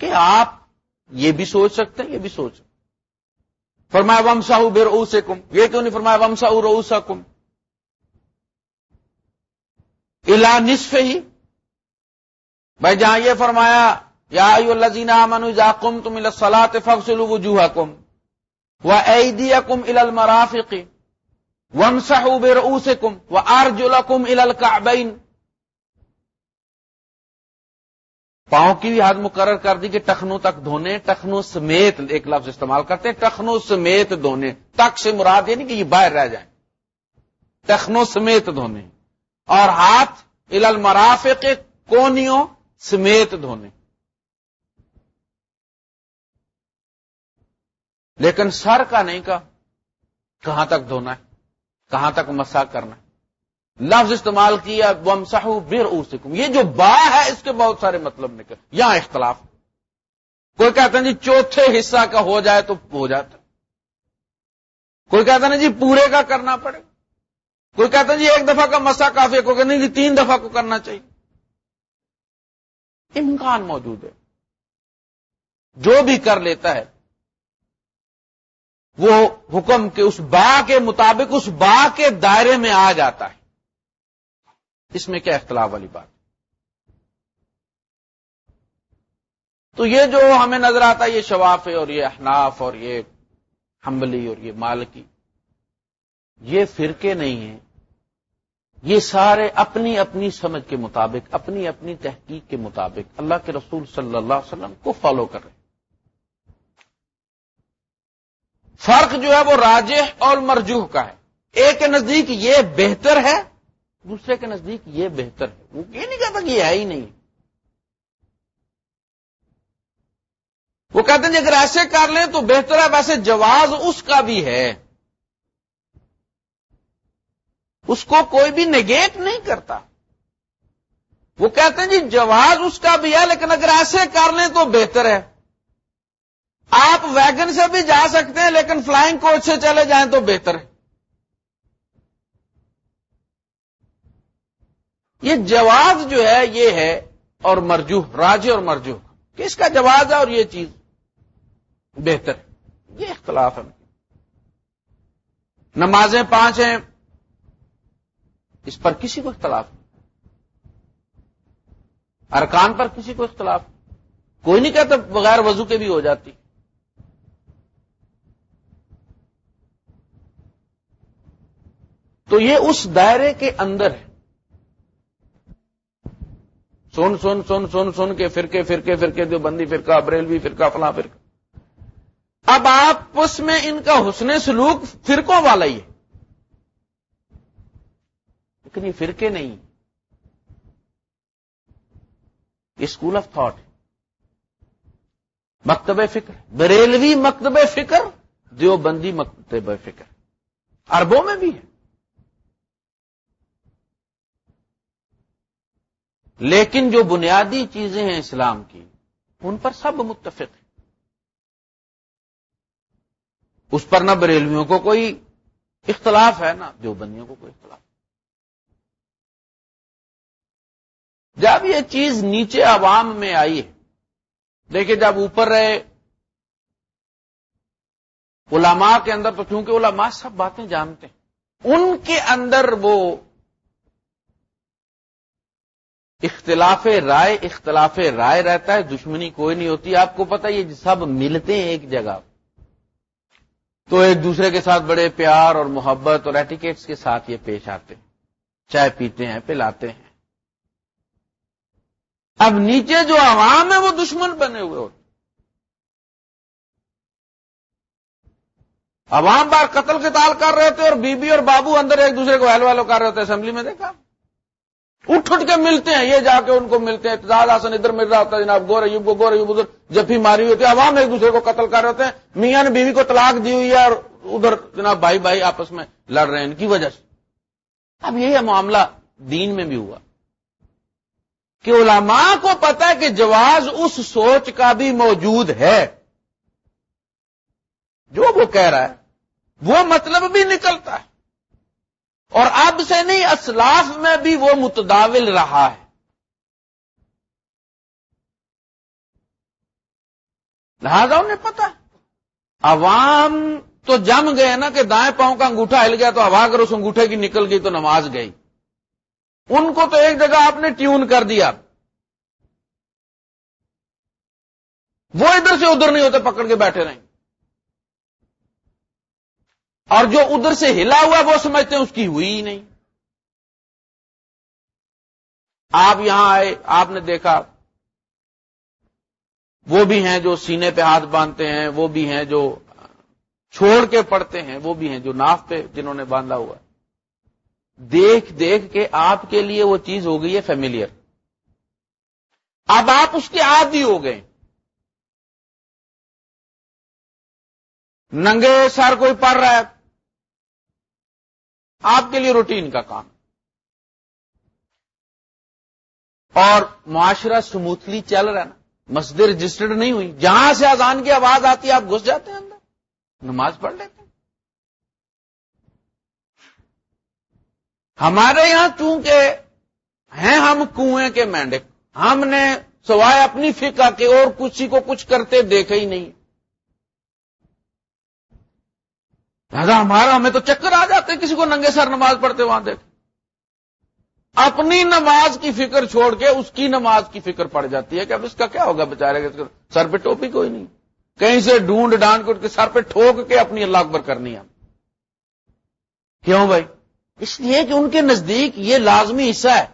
کہ آپ یہ بھی سوچ سکتے ہیں، یہ بھی سوچ سکتے فرمایا وم ساہو بے رو سے کم یہ کیوں نہیں فرمایا وم ساہو رو سا کم الا نصف ہی بھائی جہاں یہ فرمایا، یا اللہ جینا من جا کم تم سلا فخصل وجوہ کم و عیدی کم ال المرافقی وم ساہو بے کم و کم ال پاؤں کی بھی حد مقرر کر دی کہ ٹخنوں تک دھونے، ٹخنوں سمیت ایک لفظ استعمال کرتے ہیں، ٹخنوں سمیت دھونے۔ تک سے مراد یہ نہیں کہ یہ باہر رہ جائیں۔ ٹخنوں سمیت دھونے۔ اور ہاتھ ال المرافع کے کونیوں سمیت دھونے۔ لیکن سر کا نہیں کہا۔ کہاں تک دھونا ہے؟ کہاں تک مسا کرنا ہے؟ لفظ استعمال کیا وم سہو بیر یہ جو با ہے، اس کے بہت سارے مطلب نکل۔ یہاں اختلاف۔ کوئی کہتا ہے جی چوتھے حصہ کا ہو جائے تو ہو جاتا۔ کوئی کہتا ہے جی پورے کا کرنا پڑے۔ کوئی کہتا ہے جی ایک دفعہ کا مسا کافی کوئی کہتا نہیں جی تین دفعہ کو کرنا چاہیے۔ امکان موجود ہے۔ جو بھی کر لیتا ہے وہ حکم کے اس با کے مطابق اس با کے دائرے میں آ جاتا ہے۔ اس میں کیا اختلاف والی بات؟ تو یہ جو ہمیں نظر آتا ہے، یہ شواف اور یہ احناف اور یہ حمبلی اور یہ مالکی، یہ فرقے نہیں ہیں۔ یہ سارے اپنی اپنی سمجھ کے مطابق، اپنی اپنی تحقیق کے مطابق اللہ کے رسول صلی اللہ علیہ وسلم کو فالو کر رہے ہیں۔ فرق جو ہے وہ راجح اور مرجوح کا ہے۔ ایک کے نزدیک یہ بہتر ہے، دوسرے کے نزدیک یہ بہتر ہے۔ وہ یہ نہیں کہتا کہ یہ ہے ہی نہیں۔ وہ کہتے ہیں جی اگر ایسے کر لیں تو بہتر ہے، ویسے جواز اس کا بھی ہے۔ اس کو کوئی بھی نگیٹ نہیں کرتا۔ وہ کہتے ہیں جی جواز اس کا بھی ہے، لیکن اگر ایسے کر لیں تو بہتر ہے۔ آپ ویگن سے بھی جا سکتے ہیں، لیکن فلائنگ کوچ سے چلے جائیں تو بہتر ہے۔ یہ جواز جو ہے، یہ ہے اور مرجو راج اور مرجو کس کا جواز ہے اور یہ چیز بہتر؟ ہے یہ اختلاف ہے۔ نمازیں پانچ ہیں، اس پر کسی کو اختلاف ارکان پر کسی کو اختلاف۔ کوئی نہیں کہتا بغیر وضو کے بھی ہو جاتی۔ تو یہ اس دائرے کے اندر ہے۔ سن سن سن سن سن کے فرقے فرقے فرقے جو بندی فرقہ، بریلوی فرقہ، فلاں فرقہ۔ اب آپس میں ان کا حسن سلوک فرقوں والا ہی ہے۔ لیکن یہ فرقے نہیں۔ اسکول آف تھاٹ مکتب فکر۔ بریلوی مکتب فکر، دیوبندی مکتب فکر۔ اربوں میں بھی ہے۔ لیکن جو بنیادی چیزیں ہیں اسلام کی، ان پر سب متفق ہیں۔ اس پر نہ بریلویوں کو کوئی اختلاف ہے، نہ جو بندیوں کو کوئی اختلاف۔ جب یہ چیز نیچے عوام میں آئی ہے، دیکھیں جب اوپر رہے علماء کے اندر تو کیونکہ علماء سب باتیں جانتے ہیں، ان کے اندر وہ اختلاف رائے اختلاف رائے رہتا ہے، دشمنی کوئی نہیں ہوتی، آپ کو پتا یہ سب ملتے ہیں ایک جگہ۔ تو ایک دوسرے کے ساتھ بڑے پیار اور محبت اور ایٹیکیٹس کے ساتھ یہ پیش آتے ہیں۔ چائے پیتے ہیں، پلاتے ہیں۔ اب نیچے جو عوام ہے وہ دشمن بنے ہوئے ہوتے عوام بار قتل کے تال کر رہے تھے اور بی بی اور بابو اندر ایک دوسرے کو ہیل والو کر رہے تھے، اسمبلی میں دیکھا اٹھ اٹھ کے ملتے ہیں، یہ جا کے ان کو ملتے ہیں۔ اعتزاز حسن ادھر مل رہا ہوتا ہے جناب، گور ایوب کو، گور ایوب ادھر جب بھی ماری ہوتی ہے، عوام ایک دوسرے کو قتل کر رہے ہوتے ہیں۔ میاں نے بیوی کو طلاق دی ہوئی ہے اور ادھر جناب بھائی بھائی آپس میں لڑ رہے ہیں، ان کی وجہ سے۔ اب یہی معاملہ دین میں بھی ہوا۔ کہ علماء کو پتا ہے کہ جواز اس سوچ کا بھی موجود ہے۔ جو وہ کہہ رہا ہے، وہ مطلب بھی نکلتا ہے۔ اور اب سے نہیں، اسلاف میں بھی وہ متداول رہا ہے۔ لہذا انہیں پتا عوام تو جم گئے نا کہ دائیں پاؤں کا انگوٹھا ہل گیا تو ہوا اگر اس انگوٹھے کی نکل گئی تو نماز گئی۔ ان کو تو ایک جگہ آپ نے ٹیون کر دیا۔ وہ ادھر سے ادھر نہیں ہوتے، پکڑ کے بیٹھے رہیں۔ اور جو ادھر سے ہلا ہوا وہ سمجھتے ہیں اس کی ہوئی ہی نہیں۔ آپ یہاں آئے، آپ نے دیکھا، وہ بھی ہیں جو سینے پہ ہاتھ باندھتے ہیں، وہ بھی ہیں جو چھوڑ کے پڑتے ہیں، وہ بھی ہیں جو ناف پہ جنہوں نے باندھا ہوا۔ دیکھ دیکھ کے آپ کے لیے وہ چیز ہو گئی ہے فیملیئر۔ اب آپ اس کے عادی ہو گئے۔ ننگے سر کوئی پڑھ رہا ہے۔ آپ کے لیے روٹین کا کام۔ اور معاشرہ سموتھلی چل رہا ہے نا۔ مسجد رجسٹرڈ نہیں ہوئی۔ جہاں سے آزان کی آواز آتی ہے، آپ گھس جاتے ہیں اندر۔ نماز پڑھ لیتے ہیں۔ ہمارے یہاں چونکہ ہیں ہم کنویں کے مینڈک، ہم نے سوائے اپنی فکا کے اور کسی کو کچھ کرتے دیکھے ہی نہیں۔ لہذا ہمارا ہمیں تو چکر آ جاتے کسی کو ننگے سر نماز پڑھتے وہاں دیکھ۔ اپنی نماز کی فکر چھوڑ کے اس کی نماز کی فکر پڑ جاتی ہے کہ اب اس کا کیا ہوگا بےچارے سر پہ ٹوپی کوئی نہیں۔ کہیں سے ڈھونڈ ڈانڈ کر کے سر پہ ٹھوک کے اپنی اللہ اکبر کرنی ہے۔ کیوں بھائی؟ اس لیے کہ ان کے نزدیک یہ لازمی حصہ ہے۔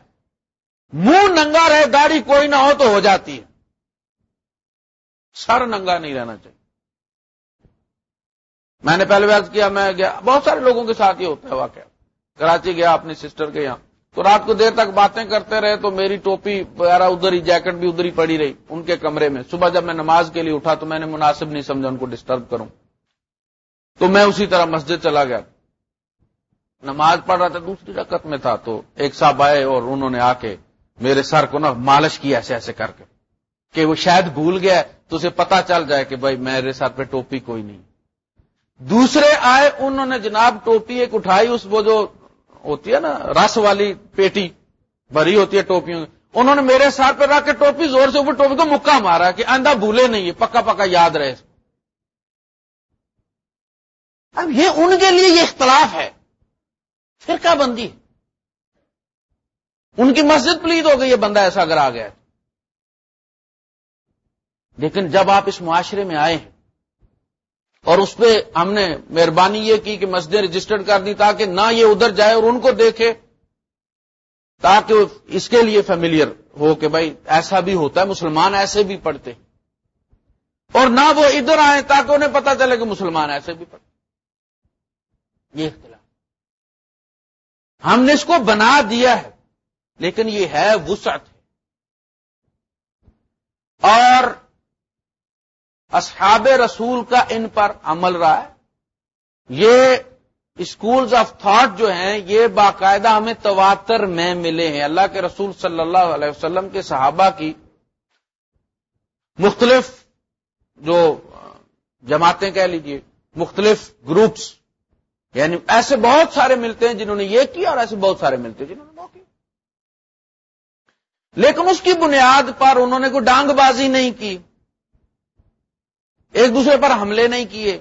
منہ ننگا رہے، داڑھی کوئی نہ ہو تو ہو جاتی ہے۔ سر ننگا نہیں رہنا چاہیے۔ میں نے پہلے ویز کیا، میں گیا، بہت سارے لوگوں کے ساتھ یہ ہوتا ہے واقعہ۔ کراچی گیا اپنی سسٹر کے یہاں۔ تو رات کو دیر تک باتیں کرتے رہے تو میری ٹوپی وغیرہ ادھر ہی جیکٹ بھی ادھر ہی پڑی رہی، ان کے کمرے میں۔ صبح جب میں نماز کے لیے اٹھا تو میں نے مناسب نہیں سمجھا، ان کو ڈسٹرب کروں۔ تو میں اسی طرح مسجد چلا گیا۔ نماز پڑھ رہا تھا، دوسری رقط میں تھا تو ایک صاحب آئے اور انہوں نے آ کے میرے سر کو نا مالش کیا ایسے ایسے کر کے کہ وہ شاید بھول گیا تو اسے پتا چل جائے کہ بھائی میرے سر پہ ٹوپی کوئی نہیں۔ دوسرے آئے، انہوں نے جناب ٹوپی ایک اٹھائی، اس وہ جو ہوتی ہے نا، رس والی پیٹی بھری ہوتی ہے ٹوپیوں انہوں نے میرے سر پہ رکھ کے ٹوپی زور سے اوپر ٹوپی کو مکہ مارا کہ آندہ بھولے نہیں ہے پکا پکا یاد رہے۔ اب یہ ان کے لیے یہ اختلاف ہے۔ پھر کیا بندی۔ ان کی مسجد پلید ہو گئی، یہ بندہ ایسا اگر آ گیا۔ لیکن جب آپ اس معاشرے میں آئے ہیں اور اس پہ ہم نے مہربانی یہ کی کہ مسجدیں رجسٹرڈ کر دی تاکہ نہ یہ ادھر جائے اور ان کو دیکھے، تاکہ اس کے لیے فیملیئر ہو کہ بھائی ایسا بھی ہوتا ہے، مسلمان ایسے بھی پڑھتے اور نہ وہ ادھر آئے تاکہ انہیں پتا چلے کہ مسلمان ایسے بھی پڑھتے یہ اختلاف۔ ہم نے اس کو بنا دیا ہے، لیکن یہ ہے وسعت۔ اور اصحاب رسول کا ان پر عمل رہا ہے۔ یہ اسکولز آف تھاٹ جو ہیں، یہ باقاعدہ ہمیں تواتر میں ملے ہیں۔ اللہ کے رسول صلی اللہ علیہ وسلم کے صحابہ کی مختلف جو جماعتیں کہہ لیجیے، مختلف گروپس یعنی ایسے بہت سارے ملتے ہیں جنہوں نے یہ کیا اور ایسے بہت سارے ملتے ہیں جنہوں نے وہ کیا۔ لیکن اس کی بنیاد پر انہوں نے کوئی ڈانگ بازی نہیں کی۔ ایک دوسرے پر حملے نہیں کیے۔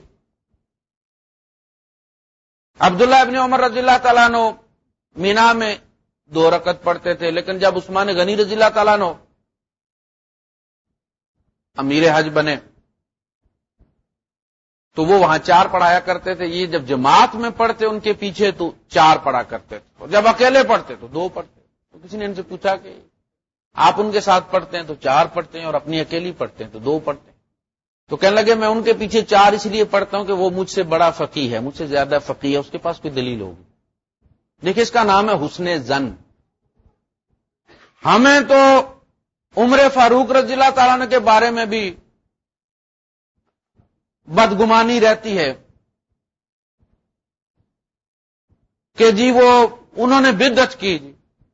عبداللہ ابن عمر رضی اللہ تعالیٰ نو مینا میں دو رکت پڑھتے تھے، لیکن جب عثمان غنی رضی اللہ تعالیٰ نو امیر حج بنے، تو وہ وہاں چار پڑھایا کرتے تھے۔ یہ جب جماعت میں پڑھتے ان کے پیچھے تو چار پڑھا کرتے تھے جب اکیلے پڑھتے تو دو پڑھتے تو کسی نے ان سے پوچھا کہ آپ ان کے ساتھ پڑھتے ہیں تو چار پڑھتے ہیں، اور اپنی اکیلی پڑھتے ہیں تو دو پڑھتے ہیں۔ تو کہنے لگے میں ان کے پیچھے چار اس لیے پڑھتا ہوں کہ وہ مجھ سے بڑا فقی ہے، مجھ سے زیادہ فقی ہے، اس کے پاس کوئی دلیل ہوگی۔ دیکھیے اس کا نام ہے حسن زن۔ ہمیں تو عمر فاروق رضی اللہ تعالیٰ کے بارے میں بھی بدگمانی رہتی ہے کہ جی وہ، انہوں نے بدت کی۔ جی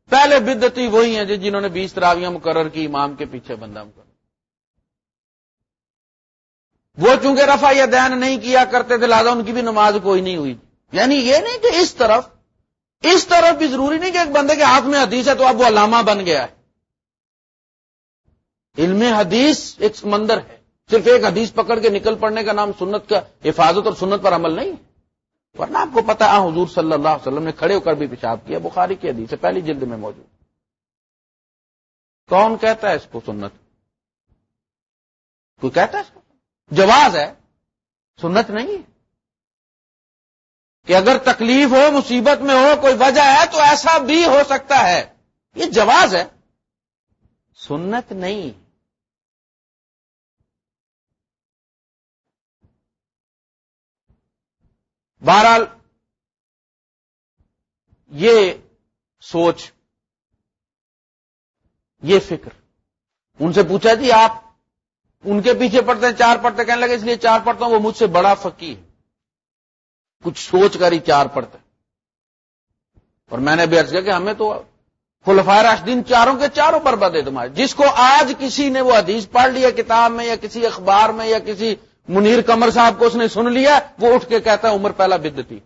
پہلے بدتی وہی ہیں جی جنہوں نے بیس تراویاں مقرر کی، امام کے پیچھے بندہ مقرر۔ وہ چونکہ رفع یا دین نہیں کیا کرتے تھے، لہٰذا ان کی بھی نماز کوئی نہیں ہوئی۔ یعنی یہ نہیں کہ اس طرف اس طرف بھی ضروری نہیں کہ ایک بندے کے ہاتھ میں حدیث ہے تو اب وہ علامہ بن گیا ہے۔ علم حدیث ایک سمندر ہے۔ صرف ایک حدیث پکڑ کے نکل پڑنے کا نام سنت کا حفاظت اور سنت پر عمل نہیں ہے۔ ورنہ آپ کو پتا ہے، حضور صلی اللہ علیہ وسلم نے کھڑے ہو کر بھی پیشاب کیا، بخاری کی حدیث ہے، پہلی جلد میں موجود۔ کون کہتا ہے اس کو سنت؟ کوئی کہتا ہے اس کو؟ جواز ہے، سنت نہیں کہ اگر تکلیف ہو، مصیبت میں ہو، کوئی وجہ ہے، تو ایسا بھی ہو سکتا ہے۔ یہ جواز ہے۔ سنت نہیں۔ بہرحال، یہ سوچ، یہ فکر۔ ان سے پوچھا جی آپ ان کے پیچھے پڑتے ہیں، چار پڑھتے کہنے لگے اس لیے چار پڑھتا ہوں، وہ مجھ سے بڑا فقی ہے۔ کچھ سوچ کر ہی چار پڑھتے اور میں نے بھی عرض کیا کہ ہمیں تو خلفائے راشدین چاروں کے چاروں پر بدے تمہارے۔ جس کو آج کسی نے وہ حدیث پڑھ لیا کتاب میں یا کسی اخبار میں یا کسی منیر کمر صاحب کو اس نے سن لیا وہ اٹھ کے کہتا ہے، عمر پہلا بدتی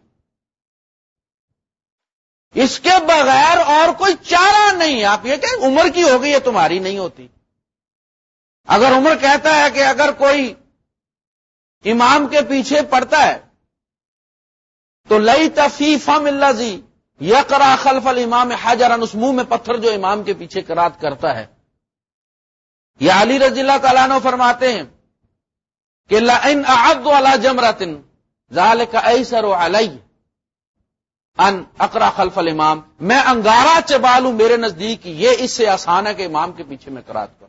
اس کے بغیر اور کوئی چارہ نہیں آپ یہ کہ عمر کی ہو گئی ہے، تمہاری نہیں ہوتی۔ اگر عمر کہتا ہے کہ اگر کوئی امام کے پیچھے پڑتا ہے، تو لئی تفیف اللہ زی یا کرا خلف المام حجر اس منہ میں پتھر جو امام کے پیچھے کرات کرتا ہے۔ یا علی رضی اللہ تعالیٰ نے فرماتے ہیں کہ ان احد والا جمراتن ظال کا ایسر و علیہ ان اقرا خلف الامام۔ میں انگارا چبالوں میرے نزدیک، یہ اس سے آسان ہے کہ امام کے پیچھے میں کرات کروں۔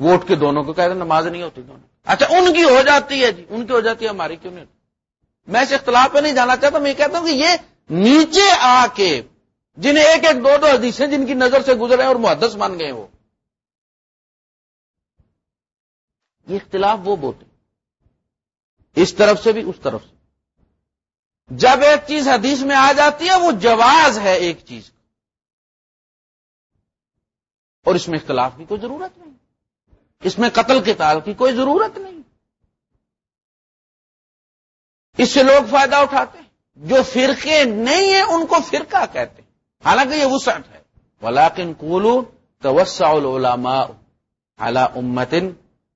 ووٹ کے دونوں کو کہتے ہیں، نماز نہیں ہوتی دونوں اچھا ان کی ہو جاتی ہے جی ان کی ہو جاتی ہے، ہماری کیوں نہیں میں اس اختلاف پہ نہیں جانا چاہتا، میں یہ کہتا ہوں کہ یہ نیچے آ کے، جنہیں ایک ایک دو دو حدیثیں جن کی نظر سے گزرے اور محدث مان گئے وہ، یہ اختلاف وہ بوتے اس طرف سے بھی، اس طرف سے۔ جب ایک چیز حدیث میں آ جاتی ہے، وہ جواز ہے ایک چیز اور اس میں اختلاف کی کوئی ضرورت نہیں۔ اس میں قتل کے تال کی کوئی ضرورت نہیں۔ اس سے لوگ فائدہ اٹھاتے ہیں۔ جو فرقے نہیں ہیں، ان کو فرقہ کہتے ہیں۔ حالانکہ یہ وسعت ہے۔ ولاکن کولو توسع العلماء اعلی امتن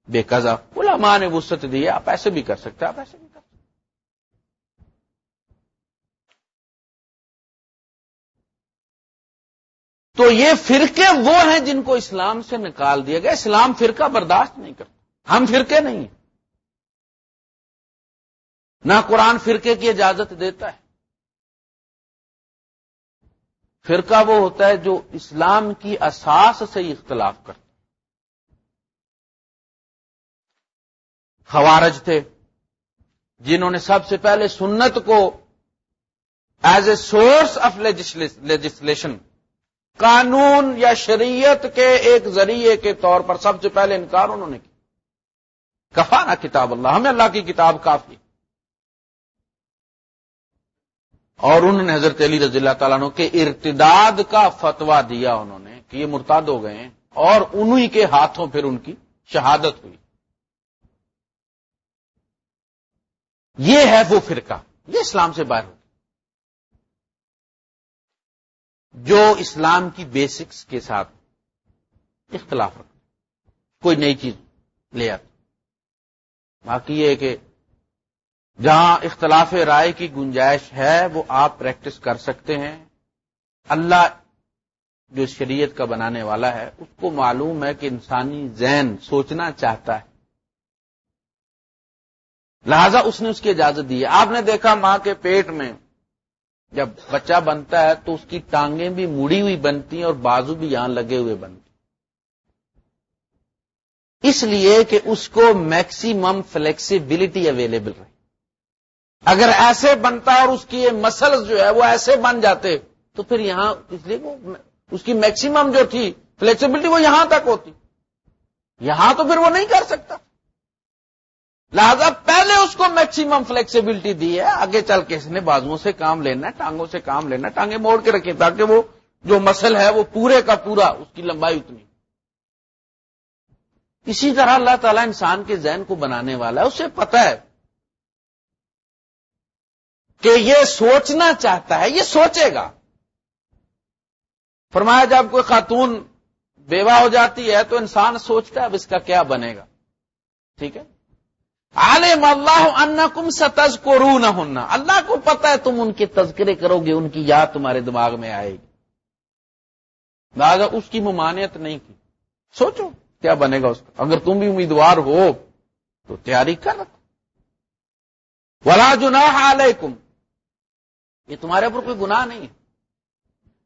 بے قزا علماء نے وسط دی آپ ایسے بھی کر سکتے آپ ایسے بھی تو یہ فرقے وہ ہیں جن کو اسلام سے نکال دیا گیا۔ اسلام فرقہ برداشت نہیں کرتا۔ ہم فرقے نہیں ہیں۔ نہ قرآن فرقے کی اجازت دیتا ہے۔ فرقہ وہ ہوتا ہے جو اسلام کی اساس سے اختلاف کرتا خوارج تھے، جنہوں نے سب سے پہلے سنت کو as a source of legislation قانون یا شریعت کے ایک ذریعے کے طور پر سب سے پہلے انکار انہوں نے کیا۔ کفانا کتاب اللہ، ہمیں اللہ کی کتاب کافی اور انہوں نے حضرت علی رضی اللہ تعالیٰ کے ارتداد کا فتوا دیا انہوں نے کہ یہ مرتاد ہو گئے ہیں اور انہی کے ہاتھوں پھر ان کی شہادت ہوئی۔ یہ ہے وہ فرقہ، یہ اسلام سے باہر۔ ہو جو اسلام کی بیسکس کے ساتھ اختلاف رکھ کوئی نئی چیز لے آتی باقی یہ کہ جہاں اختلاف رائے کی گنجائش ہے، وہ آپ پریکٹس کر سکتے ہیں۔ اللہ جو شریعت کا بنانے والا ہے، اس کو معلوم ہے کہ انسانی ذہن سوچنا چاہتا ہے۔ لہذا اس نے اس کی اجازت دی ہے۔ آپ نے دیکھا ماں کے پیٹ میں جب بچہ بنتا ہے تو اس کی ٹانگیں بھی مڑی ہوئی بنتی ہیں اور بازو بھی یہاں لگے ہوئے بنتے اس لیے کہ اس کو میکسیمم فلیکسیبلٹی اویلیبل رہے۔ اگر ایسے بنتا اور اس کی یہ مسلس جو ہے وہ ایسے بن جاتے تو پھر یہاں اس لیے وہ اس کی میکسیمم جو تھی فلیکسیبلٹی وہ یہاں تک ہوتی۔ یہاں تو پھر وہ نہیں کر سکتا۔ لہذا پہلے اس کو میکسیمم فلیکسیبلٹی دی ہے، آگے چل کے اس نے بازو سے کام لینا ہے، ٹانگوں سے کام لینا ہے، ٹانگیں موڑ کے رکھے تاکہ وہ جو مسل ہے وہ پورے کا پورا، اس کی لمبائی اتنی۔ اسی طرح اللہ تعالیٰ انسان کے ذہن کو بنانے والا ہے، اسے پتا ہے کہ یہ سوچنا چاہتا ہے، یہ سوچے گا۔ فرمایا جب کوئی خاتون بیوہ ہو جاتی ہے تو انسان سوچتا ہے اب اس کا کیا بنے گا۔ ٹھیک ہے؟ عالم اللہ ان کم ستز کو رو نہ ہونا اللہ کو پتا ہے تم ان کے تذکرے کرو گے، ان کی یاد تمہارے دماغ میں آئے گی۔ لہٰذا اس کی ممانعت نہیں کی۔ سوچو، کیا بنے گا اس کا اگر تم بھی امیدوار ہو، تو تیاری کر۔ رکھو ولا جنا علیکم۔ یہ تمہارے اوپر کوئی گناہ نہیں ہے۔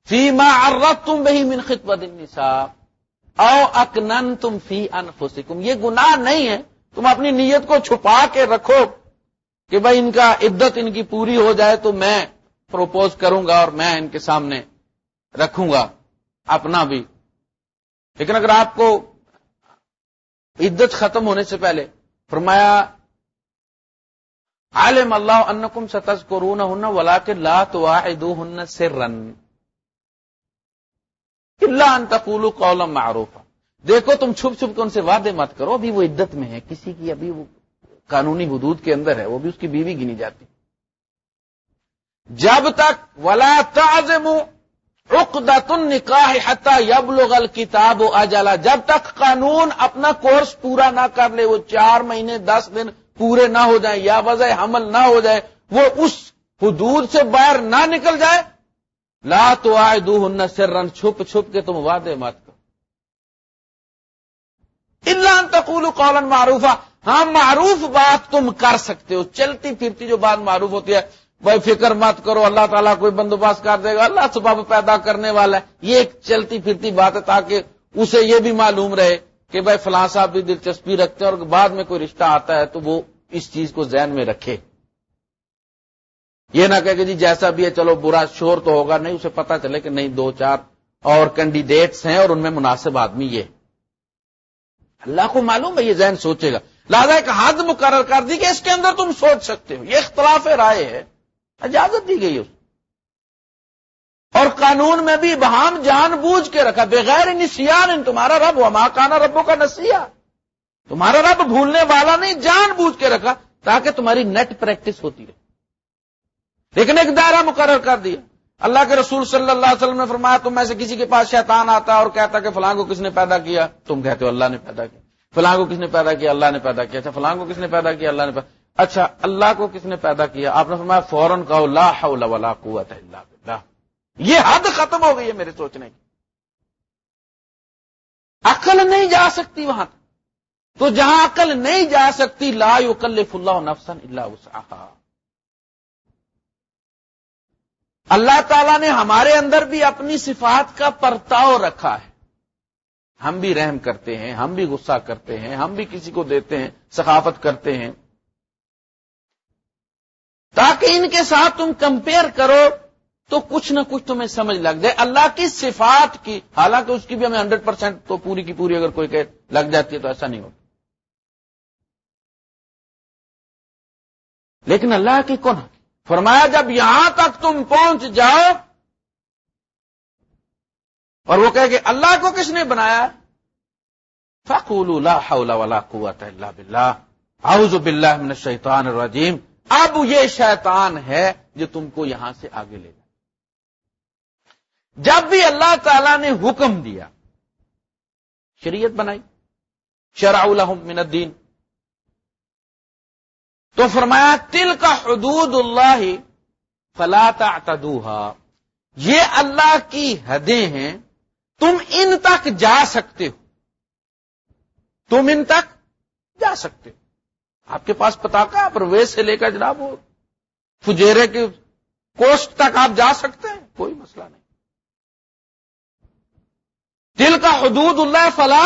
فیما ارب تم بہی من خطبت النساء۔ او اکنن تم فی انفسکم۔ یہ گناہ نہیں ہے تم اپنی نیت کو چھپا کے رکھو کہ بھائی ان کا عدت ان کی پوری ہو جائے تو میں پروپوز کروں گا اور میں ان کے سامنے رکھوں گا، اپنا بھی۔ لیکن اگر آپ کو عدت ختم ہونے سے پہلے فرمایا عالم اللہ انکم ستز کو رو ولا کے لا تو ہن سے رن اللہ انتقول قولم معروف دیکھو تم چھپ چھپ کے ان سے وعدے مت کرو، ابھی وہ عدت میں ہے کسی کی ابھی وہ قانونی حدود کے اندر ہے، وہ بھی اس کی بیوی گنی جاتی۔ جب تک ولا تعظم عقدت النکاح حتى يبلغ الكتاب اجلا جب تک قانون اپنا کورس پورا نہ کر لے، وہ چار مہینے، دس دن پورے نہ ہو جائیں، یا وضع حمل نہ ہو جائے وہ اس حدود سے باہر نہ نکل جائے، لا تو آئے دو ہن سرن چھپ چھپ کے تم وعدے مت اللہ تقول قولن معروف ہاں معروف بات تم کر سکتے ہو۔ چلتی پھرتی جو بات معروف ہوتی ہے، بھائی فکر مت کرو، اللہ تعالیٰ کوئی بندوبست کر دے گا۔ اللہ سبب پیدا کرنے والا ہے۔ یہ ایک چلتی پھرتی بات ہے تاکہ اسے یہ بھی معلوم رہے کہ بھائی فلاں صاحب بھی دلچسپی رکھتے ہیں اور بعد میں کوئی رشتہ آتا ہے تو وہ اس چیز کو ذہن میں رکھے۔ یہ نہ کہ جی جیسا بھی ہے، چلو برا شور تو ہوگا، نہیں، اسے پتا چلے کہ نہیں، دو چار اور کینڈیڈیٹس ہیں اور ان میں مناسب آدمی یہ۔ اللہ کو معلوم ہے، یہ ذہن سوچے گا۔ لہٰذا ایک حد مقرر کر دی کہ اس کے اندر تم سوچ سکتے ہو۔ یہ اختلاف رائے ہے۔ اجازت دی گئی اس اور قانون میں بھی بہام جان بوجھ کے رکھا۔ بغیر نسیان تمہارا رب ہوا کانا ربوں کا نسیا تمہارا رب بھولنے والا نہیں، جان بوجھ کے رکھا تاکہ تمہاری نیٹ پریکٹس ہوتی رہے۔ لیکن ایک دائرہ مقرر کر دیا۔ اللہ کے رسول صلی اللہ علیہ وسلم نے فرمایا، تم میں سے کسی کے پاس شیطان آتا اور کہتا کہ فلاں کو کس نے پیدا کیا؟ تم کہتے ہو اللہ نے پیدا کیا۔ فلاں کو کس نے پیدا کیا؟ اللہ نے پیدا کیا۔ اچھا فلاں کو کس نے پیدا کیا؟ اللہ نے پیدا اچھا اللہ کو کس نے پیدا کیا؟ آپ نے فرمایا، فوراً کہو، لا حول ولا قوت الا باللہ۔ یہ حد ختم ہو گئی ہے میرے سوچنے کی۔ عقل نہیں جا سکتی وہاں۔ تو جہاں عقل نہیں جا سکتی، لا یکلف اللہ نفسا الا وسعها اللہ تعالیٰ نے ہمارے اندر بھی اپنی صفات کا پرتاؤ رکھا ہے۔ ہم بھی رحم کرتے ہیں، ہم بھی غصہ کرتے ہیں، ہم بھی کسی کو دیتے ہیں ثقافت کرتے ہیں۔ تاکہ ان کے ساتھ تم کمپیئر کرو تو کچھ نہ کچھ تمہیں سمجھ لگ جائے۔ اللہ کی صفات کی، حالانکہ اس کی بھی ہمیں ہنڈریڈ پرسینٹ تو پوری کی پوری اگر کوئی کہ لگ جاتی ہے تو ایسا نہیں ہوتا۔ لیکن اللہ کی کون؟ فرمایا جب یہاں تک تم پہنچ جاؤ، اور وہ کہ اللہ کو کس نے بنایا؟ فخول لا حول ولا قوت الا باللہ اعوذ باللہ من الشیطان الرجیم اب یہ شیطان ہے جو تم کو یہاں سے آگے لے جائے۔ جب بھی اللہ تعالی نے حکم دیا، شریعت بنائی شرع لهم من الدین۔ تو فرمایا تل کا حدود اللہ فلا تعتدوها. یہ اللہ کی حدیں ہیں، تم ان تک جا سکتے ہو. تم ان تک جا سکتے ہو. آپ کے پاس پتا کا پرویز سے لے کر جناب ہو فجیرے کے کوسٹ تک آپ جا سکتے ہیں؟ کوئی مسئلہ نہیں. دل کا حدود اللہ فلا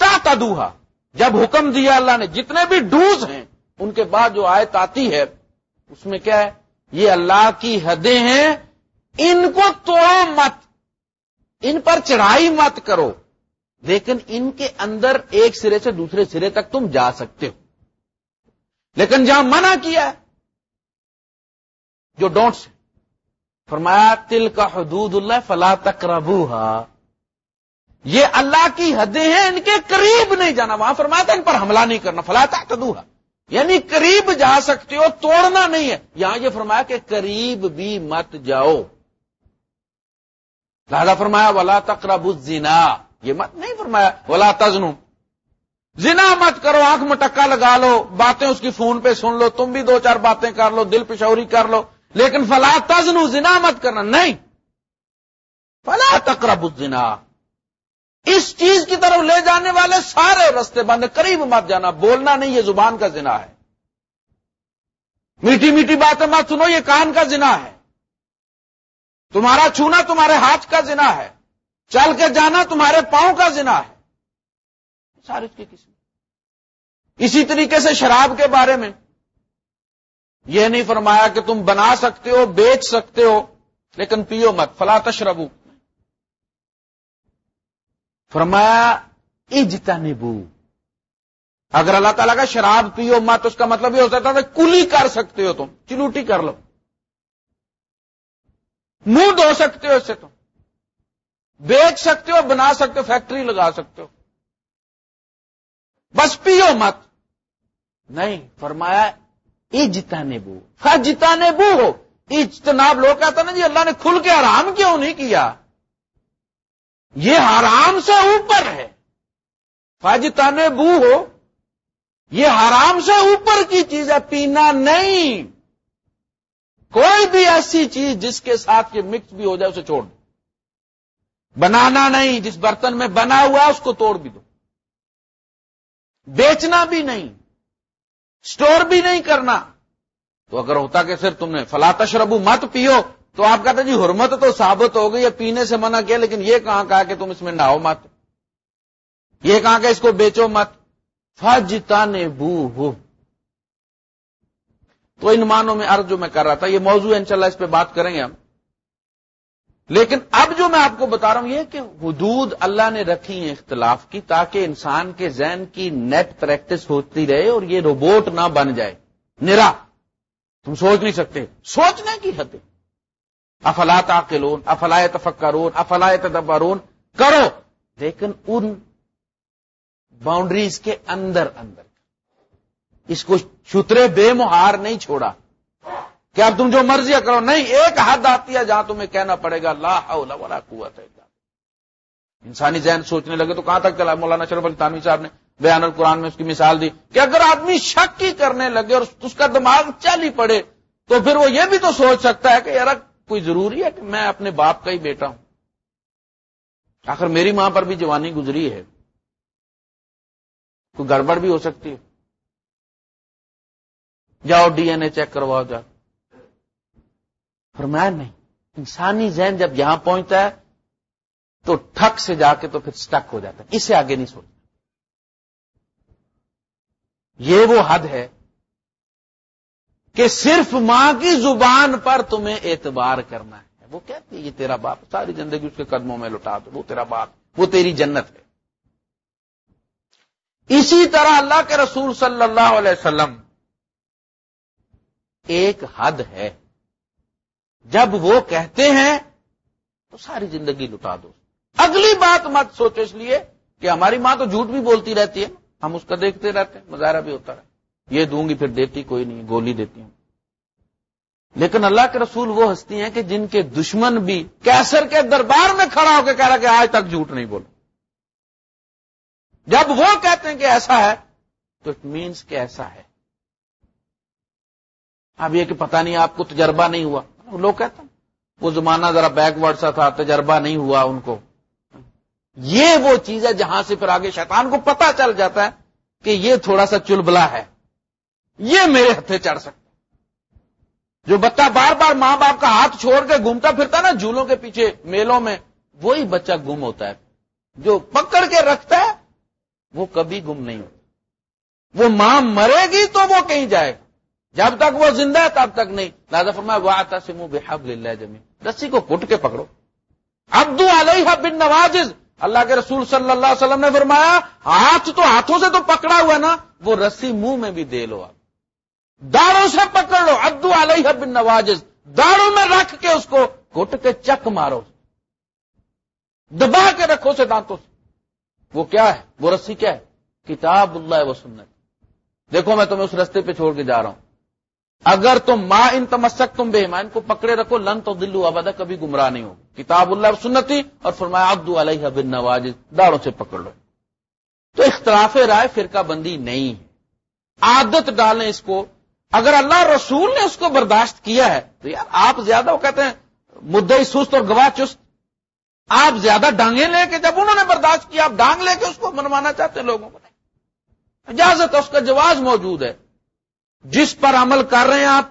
تا جب حکم دیا اللہ نے، جتنے بھی ڈوز ہیں ان کے بعد جو آیت آتی ہے، اس میں کیا ہے؟ یہ اللہ کی حدیں ہیں، ان کو توڑو مت۔ ان پر چڑھائی مت کرو۔ لیکن ان کے اندر ایک سرے سے دوسرے سرے تک تم جا سکتے ہو۔ لیکن جہاں منع کیا جو ڈونٹس فرمایا تل کا حدود اللہ فلا تک یہ اللہ کی حدیں ہیں، ان کے قریب نہیں جانا۔ وہاں فرمایا تھا، ان پر حملہ نہیں کرنا۔ فلا تک یعنی قریب جا سکتے ہو، توڑنا نہیں ہے۔ یہاں یہ فرمایا کہ قریب بھی مت جاؤ۔ لہذا فرمایا، ولا تقرب الزنا۔ یہ مت نہیں فرمایا، ولا تزنو زنا مت کرو، آنکھ میں ٹکا لگا لو، باتیں اس کی فون پہ سن لو، تم بھی دو چار باتیں کر لو، دل پشوری کر لو۔ لیکن فلا تزنو زنا مت کرنا، نہیں۔ فلا تقرب الزنا۔ اس چیز کی طرف لے جانے والے سارے رستے بند، قریب مت جانا، بولنا نہیں، یہ زبان کا زنا ہے۔ میٹھی میٹھی باتیں مت سنو، یہ کان کا زنا ہے۔ تمہارا چھونا تمہارے ہاتھ کا زنا ہے۔ چل کے جانا تمہارے پاؤں کا زنا ہے۔ سارے کی کسی اسی طریقے سے شراب کے بارے میں۔ یہ نہیں فرمایا کہ تم بنا سکتے ہو، بیچ سکتے ہو، لیکن پیو مت، فلا تشربو۔ فرمایا اجتا نبو اگر اللہ تعالیٰ کا شراب پیو، مت، اس کا مطلب یہ ہوتا تھا کلی کر سکتے ہو تم، چلوٹی کر لو۔ منہ دھو سکتے ہو اس سے تم۔ بیچ سکتے ہو، بنا سکتے ہو، فیکٹری لگا سکتے ہو۔ بس پیو مت۔ نہیں، فرمایا اجتانے بو خا بو ہو۔ اجتناب لوگ کہتا نا جی اللہ نے کھل کے آرام کیوں نہیں کیا؟ یہ حرام سے اوپر ہے۔ فاجتانے بو ہو یہ حرام سے اوپر کی چیز ہے، پینا نہیں۔ کوئی بھی ایسی چیز جس کے ساتھ یہ مکس بھی ہو جائے، اسے چھوڑ دو۔ بنانا نہیں، جس برتن میں بنا ہوا ہے، اس کو توڑ بھی دو۔ بیچنا بھی نہیں اسٹور بھی نہیں کرنا۔ تو اگر ہوتا کہ صرف تم نے فلا تشربو، مت پیو۔ تو آپ کہتے جی حرمت تو ثابت ہو گئی یا پینے سے منع کیا، لیکن یہ کہاں کہا کہ تم اس میں نہاؤ مت۔ یہ کہاں کہ اس کو بیچو مت۔ فجتا نے بو تو ان معنوں میں عرض جو میں کر رہا تھا، یہ موضوع انشاءاللہ اس پہ بات کریں گے ہم۔ لیکن اب جو میں آپ کو بتا رہا ہوں، یہ کہ حدود اللہ نے رکھی ہیں اختلاف کی تاکہ انسان کے ذہن کی نیٹ پریکٹس ہوتی رہے اور یہ روبوٹ نہ بن جائے۔ نرا۔ تم سوچ نہیں سکتے۔ سوچنے کی حد افلاط عقلون افلا تفکرون افلا تدبرون کرو۔ لیکن ان باؤنڈریز کے اندر اندر۔ اس کو چھترے بے مہار نہیں چھوڑا۔ کہ اب تم جو مرضی کرو، نہیں، ایک حد آتی ہے جہاں تمہیں کہنا پڑے گا حول ولا قوت ہے انسانی ذہن سوچنے لگے تو کہاں تک چلا؟ مولانا شرف علی تانوی صاحب نے بیان القرآن میں اس کی مثال دی کہ اگر آدمی شک ہی کرنے لگے اور اس کا دماغ چل ہی پڑے، تو پھر وہ یہ بھی تو سوچ سکتا ہے کہ یار کوئی ضروری ہے کہ میں اپنے باپ کا ہی بیٹا ہوں؟ آخر میری ماں پر بھی جوانی گزری ہے۔ کوئی گڑبڑ بھی ہو سکتی ہے؟ جاؤ ڈی این اے چیک کرواؤ جاؤ فرمایا نہیں، انسانی ذہن جب یہاں پہنچتا ہے تو ٹھک سے جا کے تو پھر سٹک ہو جاتا ہے اس سے آگے نہیں سوچتا یہ وہ حد ہے کہ صرف ماں کی زبان پر تمہیں اعتبار کرنا ہے۔ وہ کہتی ہے، یہ تیرا باپ، ساری زندگی اس کے قدموں میں لٹا دو، وہ تیرا باپ، وہ تیری جنت ہے۔ اسی طرح اللہ کے رسول صلی اللہ علیہ وسلم ایک حد ہے۔ جب وہ کہتے ہیں تو ساری زندگی لٹا دو۔ اگلی بات مت سوچو اس لیے کہ ہماری ماں تو جھوٹ بھی بولتی رہتی ہے، ہم اس کا دیکھتے رہتے ہیں، مظاہرہ بھی ہوتا رہتا یہ دوں گی پھر دیتی کوئی نہیں، گولی دیتی ہوں۔ لیکن اللہ کے رسول وہ ہستی ہیں کہ جن کے دشمن بھی کیسر کے دربار میں کھڑا ہو کے کہہ رہا کہ آج تک جھوٹ نہیں بولو۔ جب وہ کہتے ہیں کہ ایسا ہے، تو اٹ مینس کہ ایسا ہے۔ اب یہ کہ پتہ نہیں آپ کو تجربہ نہیں ہوا۔ لوگ کہتے ہیں، وہ زمانہ ذرا بیک ورڈ سا تھا، تجربہ نہیں ہوا ان کو۔ یہ وہ چیز ہے جہاں سے پھر آگے شیطان کو پتا چل جاتا ہے کہ یہ تھوڑا سا چلبلا ہے۔ یہ میرے ہتھے چڑھ سکتا جو بچہ بار بار ماں باپ کا ہاتھ چھوڑ کے گھومتا پھرتا نا، جھولوں کے پیچھے میلوں میں، وہی بچہ گم ہوتا ہے۔ جو پکڑ کے رکھتا ہے، وہ کبھی گم نہیں ہوتا۔ وہ ماں مرے گی تو وہ کہیں جائے گا۔ جب تک وہ زندہ ہے، تب تک نہیں۔ لہٰذا فرمایا وہ آتا سے منہ بے حب جمی رسی کو کٹ کے پکڑو۔ ابدو علیہ بن نواز اللہ کے رسول صلی اللہ علیہ وسلم نے فرمایا، ہاتھ تو ہاتھوں سے تو پکڑا ہوا نا، وہ رسی منہ میں بھی دے لو آپ۔ داڑوں سے پکڑ لو ابدو علیہ بن نواز داڑوں میں رکھ کے اس کو کٹ کے چک مارو۔ دبا کے رکھو سے دانتوں سے۔ وہ کیا ہے؟ وہ رسی کیا ہے؟ کتاب اللہ و سنت۔ دیکھو میں تمہیں اس رستے پہ چھوڑ کے جا رہا ہوں۔ اگر تم ماں ان تمسک تم بے ان کو پکڑے رکھو، لن تو دلو ابدا، کبھی گمراہ نہیں ہو کتاب اللہ سنتی اور فرمایا ابدو علیہ بن نواز داڑوں سے پکڑ لو۔ تو اختلاف رائے فرقہ بندی نہیں ہے۔ عادت ڈالیں اس کو اگر اللہ رسول نے اس کو برداشت کیا ہے، تو یار آپ زیادہ وہ کہتے ہیں، مدعی سست اور گواہ چست۔ آپ زیادہ ڈانگے لے کے جب انہوں نے برداشت کیا، آپ ڈانگ لے کے اس کو منوانا چاہتے ہیں لوگوں کو۔ اجازت ہے، اس کا جواز موجود ہے۔ جس پر عمل کر رہے ہیں آپ،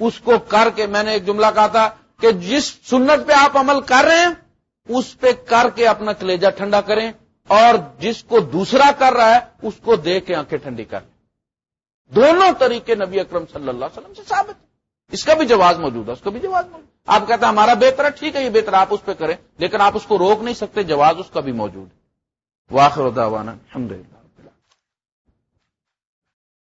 اس کو کر کے، میں نے ایک جملہ کہا تھا کہ جس سنت پہ آپ عمل کر رہے ہیں، اس پہ کر کے اپنا کلیجا ٹھنڈا کریں اور جس کو دوسرا کر رہا ہے، اس کو دے کے آنکھیں ٹھنڈی کر۔ لیں دونوں طریقے نبی اکرم صلی اللہ علیہ وسلم سے ثابت ہے اس کا بھی جواز موجود ہے، اس کا بھی جواز موجود آپ کہتے ہیں ہمارا بہتر ہے، ٹھیک ہے، یہ بہتر آپ اس پہ کریں، لیکن آپ اس کو روک نہیں سکتے، جواز اس کا بھی موجود ہے۔ واخر دعوانا الحمد للہ